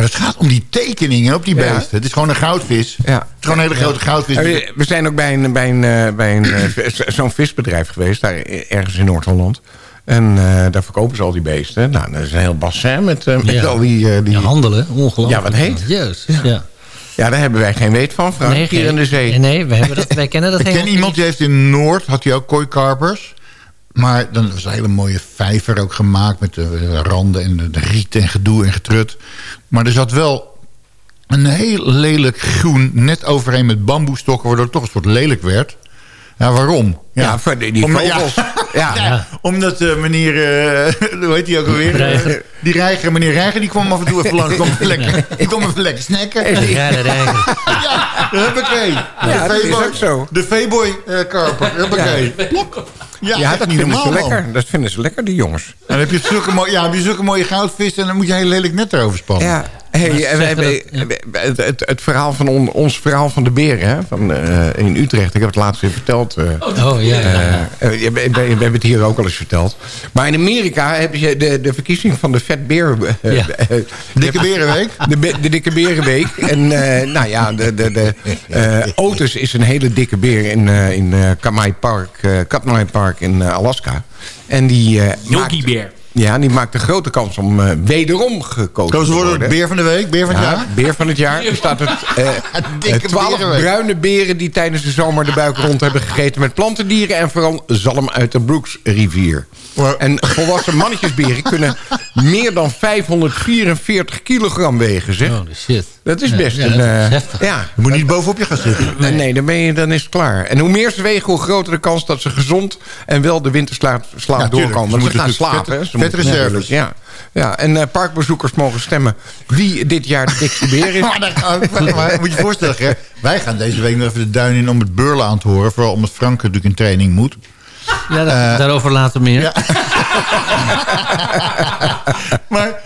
Maar het gaat om die tekeningen op die Ja. beesten. Het is gewoon een goudvis. Ja. Het is gewoon een hele grote goudvis. We we zijn ook bij een, bij een, eh, bij een eh, zo'n visbedrijf geweest, daar ergens in Noord-Holland. En eh, daar verkopen ze al die beesten. Nou, dat is een heel bassin met, met Ja. al die... eh, die... Ja, handelen, ongelooflijk. Ja, wat heet? Juist, ja. Ja, daar hebben wij geen weet van, Frank, Nee, hier geen- in de zee. Nee, we hebben dat, wij kennen dat Ik ken iemand die heeft in Noord, had hij ook kooikarpers. Maar dan was een hele mooie vijver ook gemaakt met de, de randen en de, de riet en gedoe en getrut. Maar er zat wel een heel lelijk groen net overheen met bamboestokken, waardoor het toch een soort lelijk werd. Ja, waarom? Ja, die, die Om- vogels. Ja. Ja, omdat eh, meneer, eh, hoe heet die ook alweer? Reiger. Eh, Die reiger, meneer Reiger, die kwam af en toe even langs. Kwam even lekker, die kwam even lekker snacken. Ja, de reiger. Ja, huppakee. Ja, de dat is ook zo. De Veeboy eh karper, huppakee. Ja, Ja, dat niet vinden ze man. lekker. Dat vinden ze lekker, die jongens. En dan heb je zulke, mooie, ja, heb je zulke mooie goudvissen en dan moet je heel lelijk net erover spannen. Ja. Hey, we hebben- het, het, het verhaal van on- ons verhaal van de beren hè, van, eh, in Utrecht. Ik heb het laatst weer verteld. eh, Oh, ja. ja. Eh, eh, we, we- we hebben het hier ook al eens verteld. Maar in Amerika heb je de, de verkiezing van de Vet Beer... eh, Ja. eh, Dikke Berenweek? De, de Dikke Berenweek. En eh, nou ja, de, de, de, eh, Otis is een hele dikke beer in, eh in eh, Kamai Park, eh, Katmai Park in eh, Alaska. En die, eh Yogi maakt, Bear. Ja, die maakt de grote kans om eh, wederom gekozen Koos te worden worden. beer van de week, beer van het Ja, jaar. beer van het jaar. Er staat het Dikke eh, twaalf bruine beren die tijdens de zomer de buik rond hebben gegeten met plantendieren en vooral zalm uit de Brooksrivier. Maar- En volwassen mannetjesberen kunnen meer dan 544 kilogram wegen, zeg. Holy shit. Dat is Ja, best ja, een... dat is eh, heftig. ja, Je moet niet bovenop je gaan zitten. nee, nee dan, ben je, dan is het klaar. En hoe meer ze wegen, hoe groter de kans dat ze gezond en wel de winterslaap slaap Ja, doorkomen. Ze Want ze moeten gaan natuurlijk slapen. hè. vet- natuurlijk- Ja. ja, en eh, parkbezoekers mogen stemmen wie dit jaar de dikste beer is. Maar, moet je je voorstellen, Ger, wij gaan deze week nog even de duin in om het beurlen aan te horen. Vooral omdat Frank natuurlijk in training moet. Ja, da- daarover later meer. Ja. maar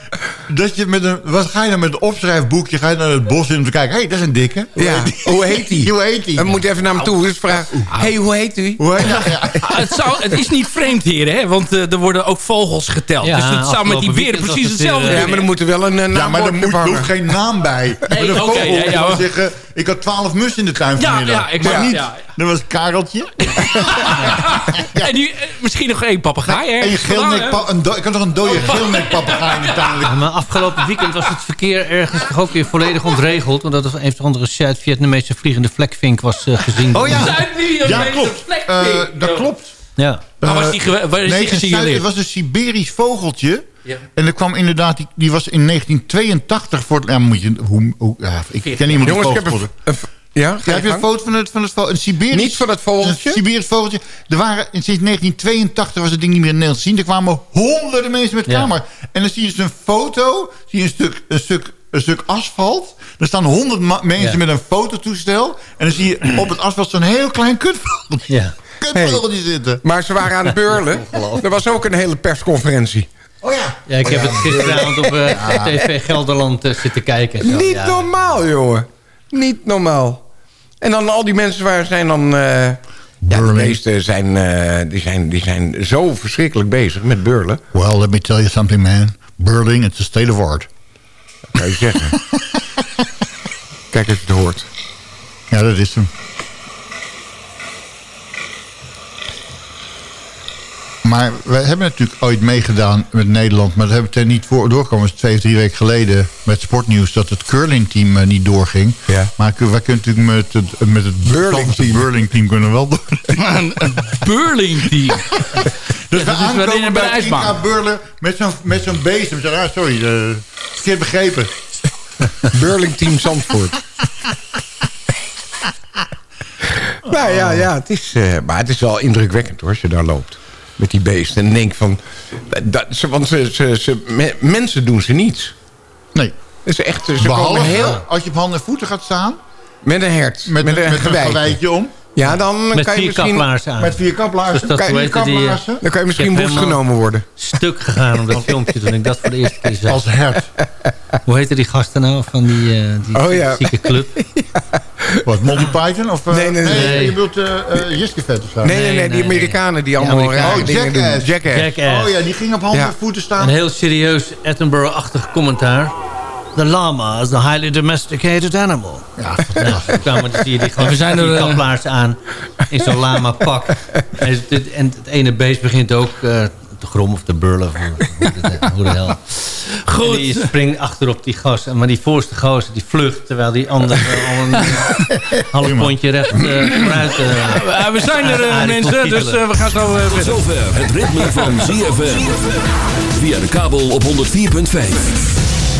dat je met een, wat ga je dan met een opschrijfboekje? Ga je naar het bos in om te kijken? Hé, hey, dat is een dikke. Hoe Ja, heet die? hoe heet die? hoe heet die? Dan moet je even naar hem toe dus vragen. hey, hoe heet u? Hoe heet ja, ja. Ah, het, zou, het is niet vreemd, heren, hè? want eh, er worden ook vogels geteld. Ja, dus het zou met die beren precies hetzelfde weer, Ja, maar er moet er wel een uh, Ja, maar er moet, er hoeft geen naam bij. Nee, Met een oké, vogel ja, ja, zeggen... Ik had twaalf mussen in de tuin Ja, vanmiddag. ja, exact. Maar niet, Ja, Dat was Kareltje. En nu, eh, misschien nog één papegaai. En je geelnek, pa- een ik had nog een dode geelnek papegaai in de tuin. Ja, maar afgelopen weekend was het verkeer ergens toch ook weer volledig ontregeld. Omdat er een of andere Zuid-Vietnamese vliegende vlekvink was eh, gezien. Oh ja, Zuid-Vietnamese ja klopt. vlekvink. Eh, dat klopt. Ja. Waar was die, is nee, die het, was een Siberisch vogeltje. Ja. En er kwam inderdaad, die, die was in 1982 voor het... Ja, moet je, hoe, hoe, ja, ik ken iemand die Jongens, ik heb een- ja, ga Ja, je heb je een foto van het, van het? Een Siberisch... Niet van het vogeltje? Een Siberisch vogeltje. Er waren, sinds 1982 was het ding niet meer in Nederland te zien. Er kwamen honderden mensen met Ja. camera. En dan zie je dus een foto, zie je een stuk, een stuk, een stuk asfalt. Er staan honderd mensen Ja. met een fototoestel. En dan zie je op het asfalt zo'n heel klein kutvogeltje. Ja. Kutvogeltje zitten. Maar ze waren aan het beurlen. Er was ook een hele persconferentie. Oh ja. Ja, ik heb het gisteravond op eh, TV Gelderland eh, zitten kijken. en Zo. Niet ja. normaal, jongen. Niet normaal. En dan al die mensen waar zijn dan... ja, de meeste zijn, eh, die zijn, die zijn zo verschrikkelijk bezig met beurlen. Well, let me tell you something, man. Burling, it's a state of art. Dat kan je zeggen. Kijk als je het hoort. Ja, dat is hem. Maar we hebben natuurlijk ooit meegedaan met Nederland... maar dat hebben we er niet voor doorgekomen. Twee of drie weken geleden met Sportnieuws... dat het curlingteam eh, niet doorging. Ja. Maar kun- wij kunnen natuurlijk met het, met het Burlingteam. burlingteam kunnen we wel door. Een Burling-team. Dus we dat is waarin aankomen een bij. Inca Burler met zo'n met zo'n bezem. Zeg, ah, sorry, eh, verkeerd begrepen. Burling Team Zandvoort. nou ja, ja het is, eh, maar het is wel indrukwekkend hoor, als je daar loopt. Met die beesten. En denk van... Dat, ze, want ze, ze, ze, me- mensen doen ze niets. Nee. Is echt, ze Behalve komen heel... als je op handen en voeten gaat staan... Met een hert. Met, Met, met, een een gewijtje. gewijtje om. Ja, dan Met kan je vier misschien... kaplaarzen aan. Met vier kaplaarzen. Dus dat, Kan je eh, kaplaarzen? Dan kan je misschien heb bos helemaal- genomen worden. stuk gegaan om dat filmpje toen ik dat voor de eerste keer zag. Als hert. Hoe heette die gasten nou van die, eh, die Oh, ja. zieke club? Wat, Monty Python? Of, eh, Nee, nee, nee. je bedoelt eh eh Jiskevet of zo? Nee, nee, nee, die nee, Amerikanen die allemaal Amerikanen. Oh, dingen doen. Jackass. Oh ja, die ging op handen Ja. en voeten Een staan. heel serieus Attenborough-achtig commentaar. The llama is a highly domesticated animal. Ja, Ja, dan maar dan zie je die Maar we zijn er, die eh, kaplaars aan in zo'n lama pak. En het, en het ene beest begint ook eh, te grommen of te burlen. Of hoe, de- hoe de hel. Goed. En die springt achterop die gas. Maar die voorste gozer die vlucht. Terwijl die andere al een half pondje recht eh, vooruit... Ja, we zijn er, mensen, dus we gaan zo eh, Tot verder. zover het ritme van ZFM. Via de kabel op 104.5.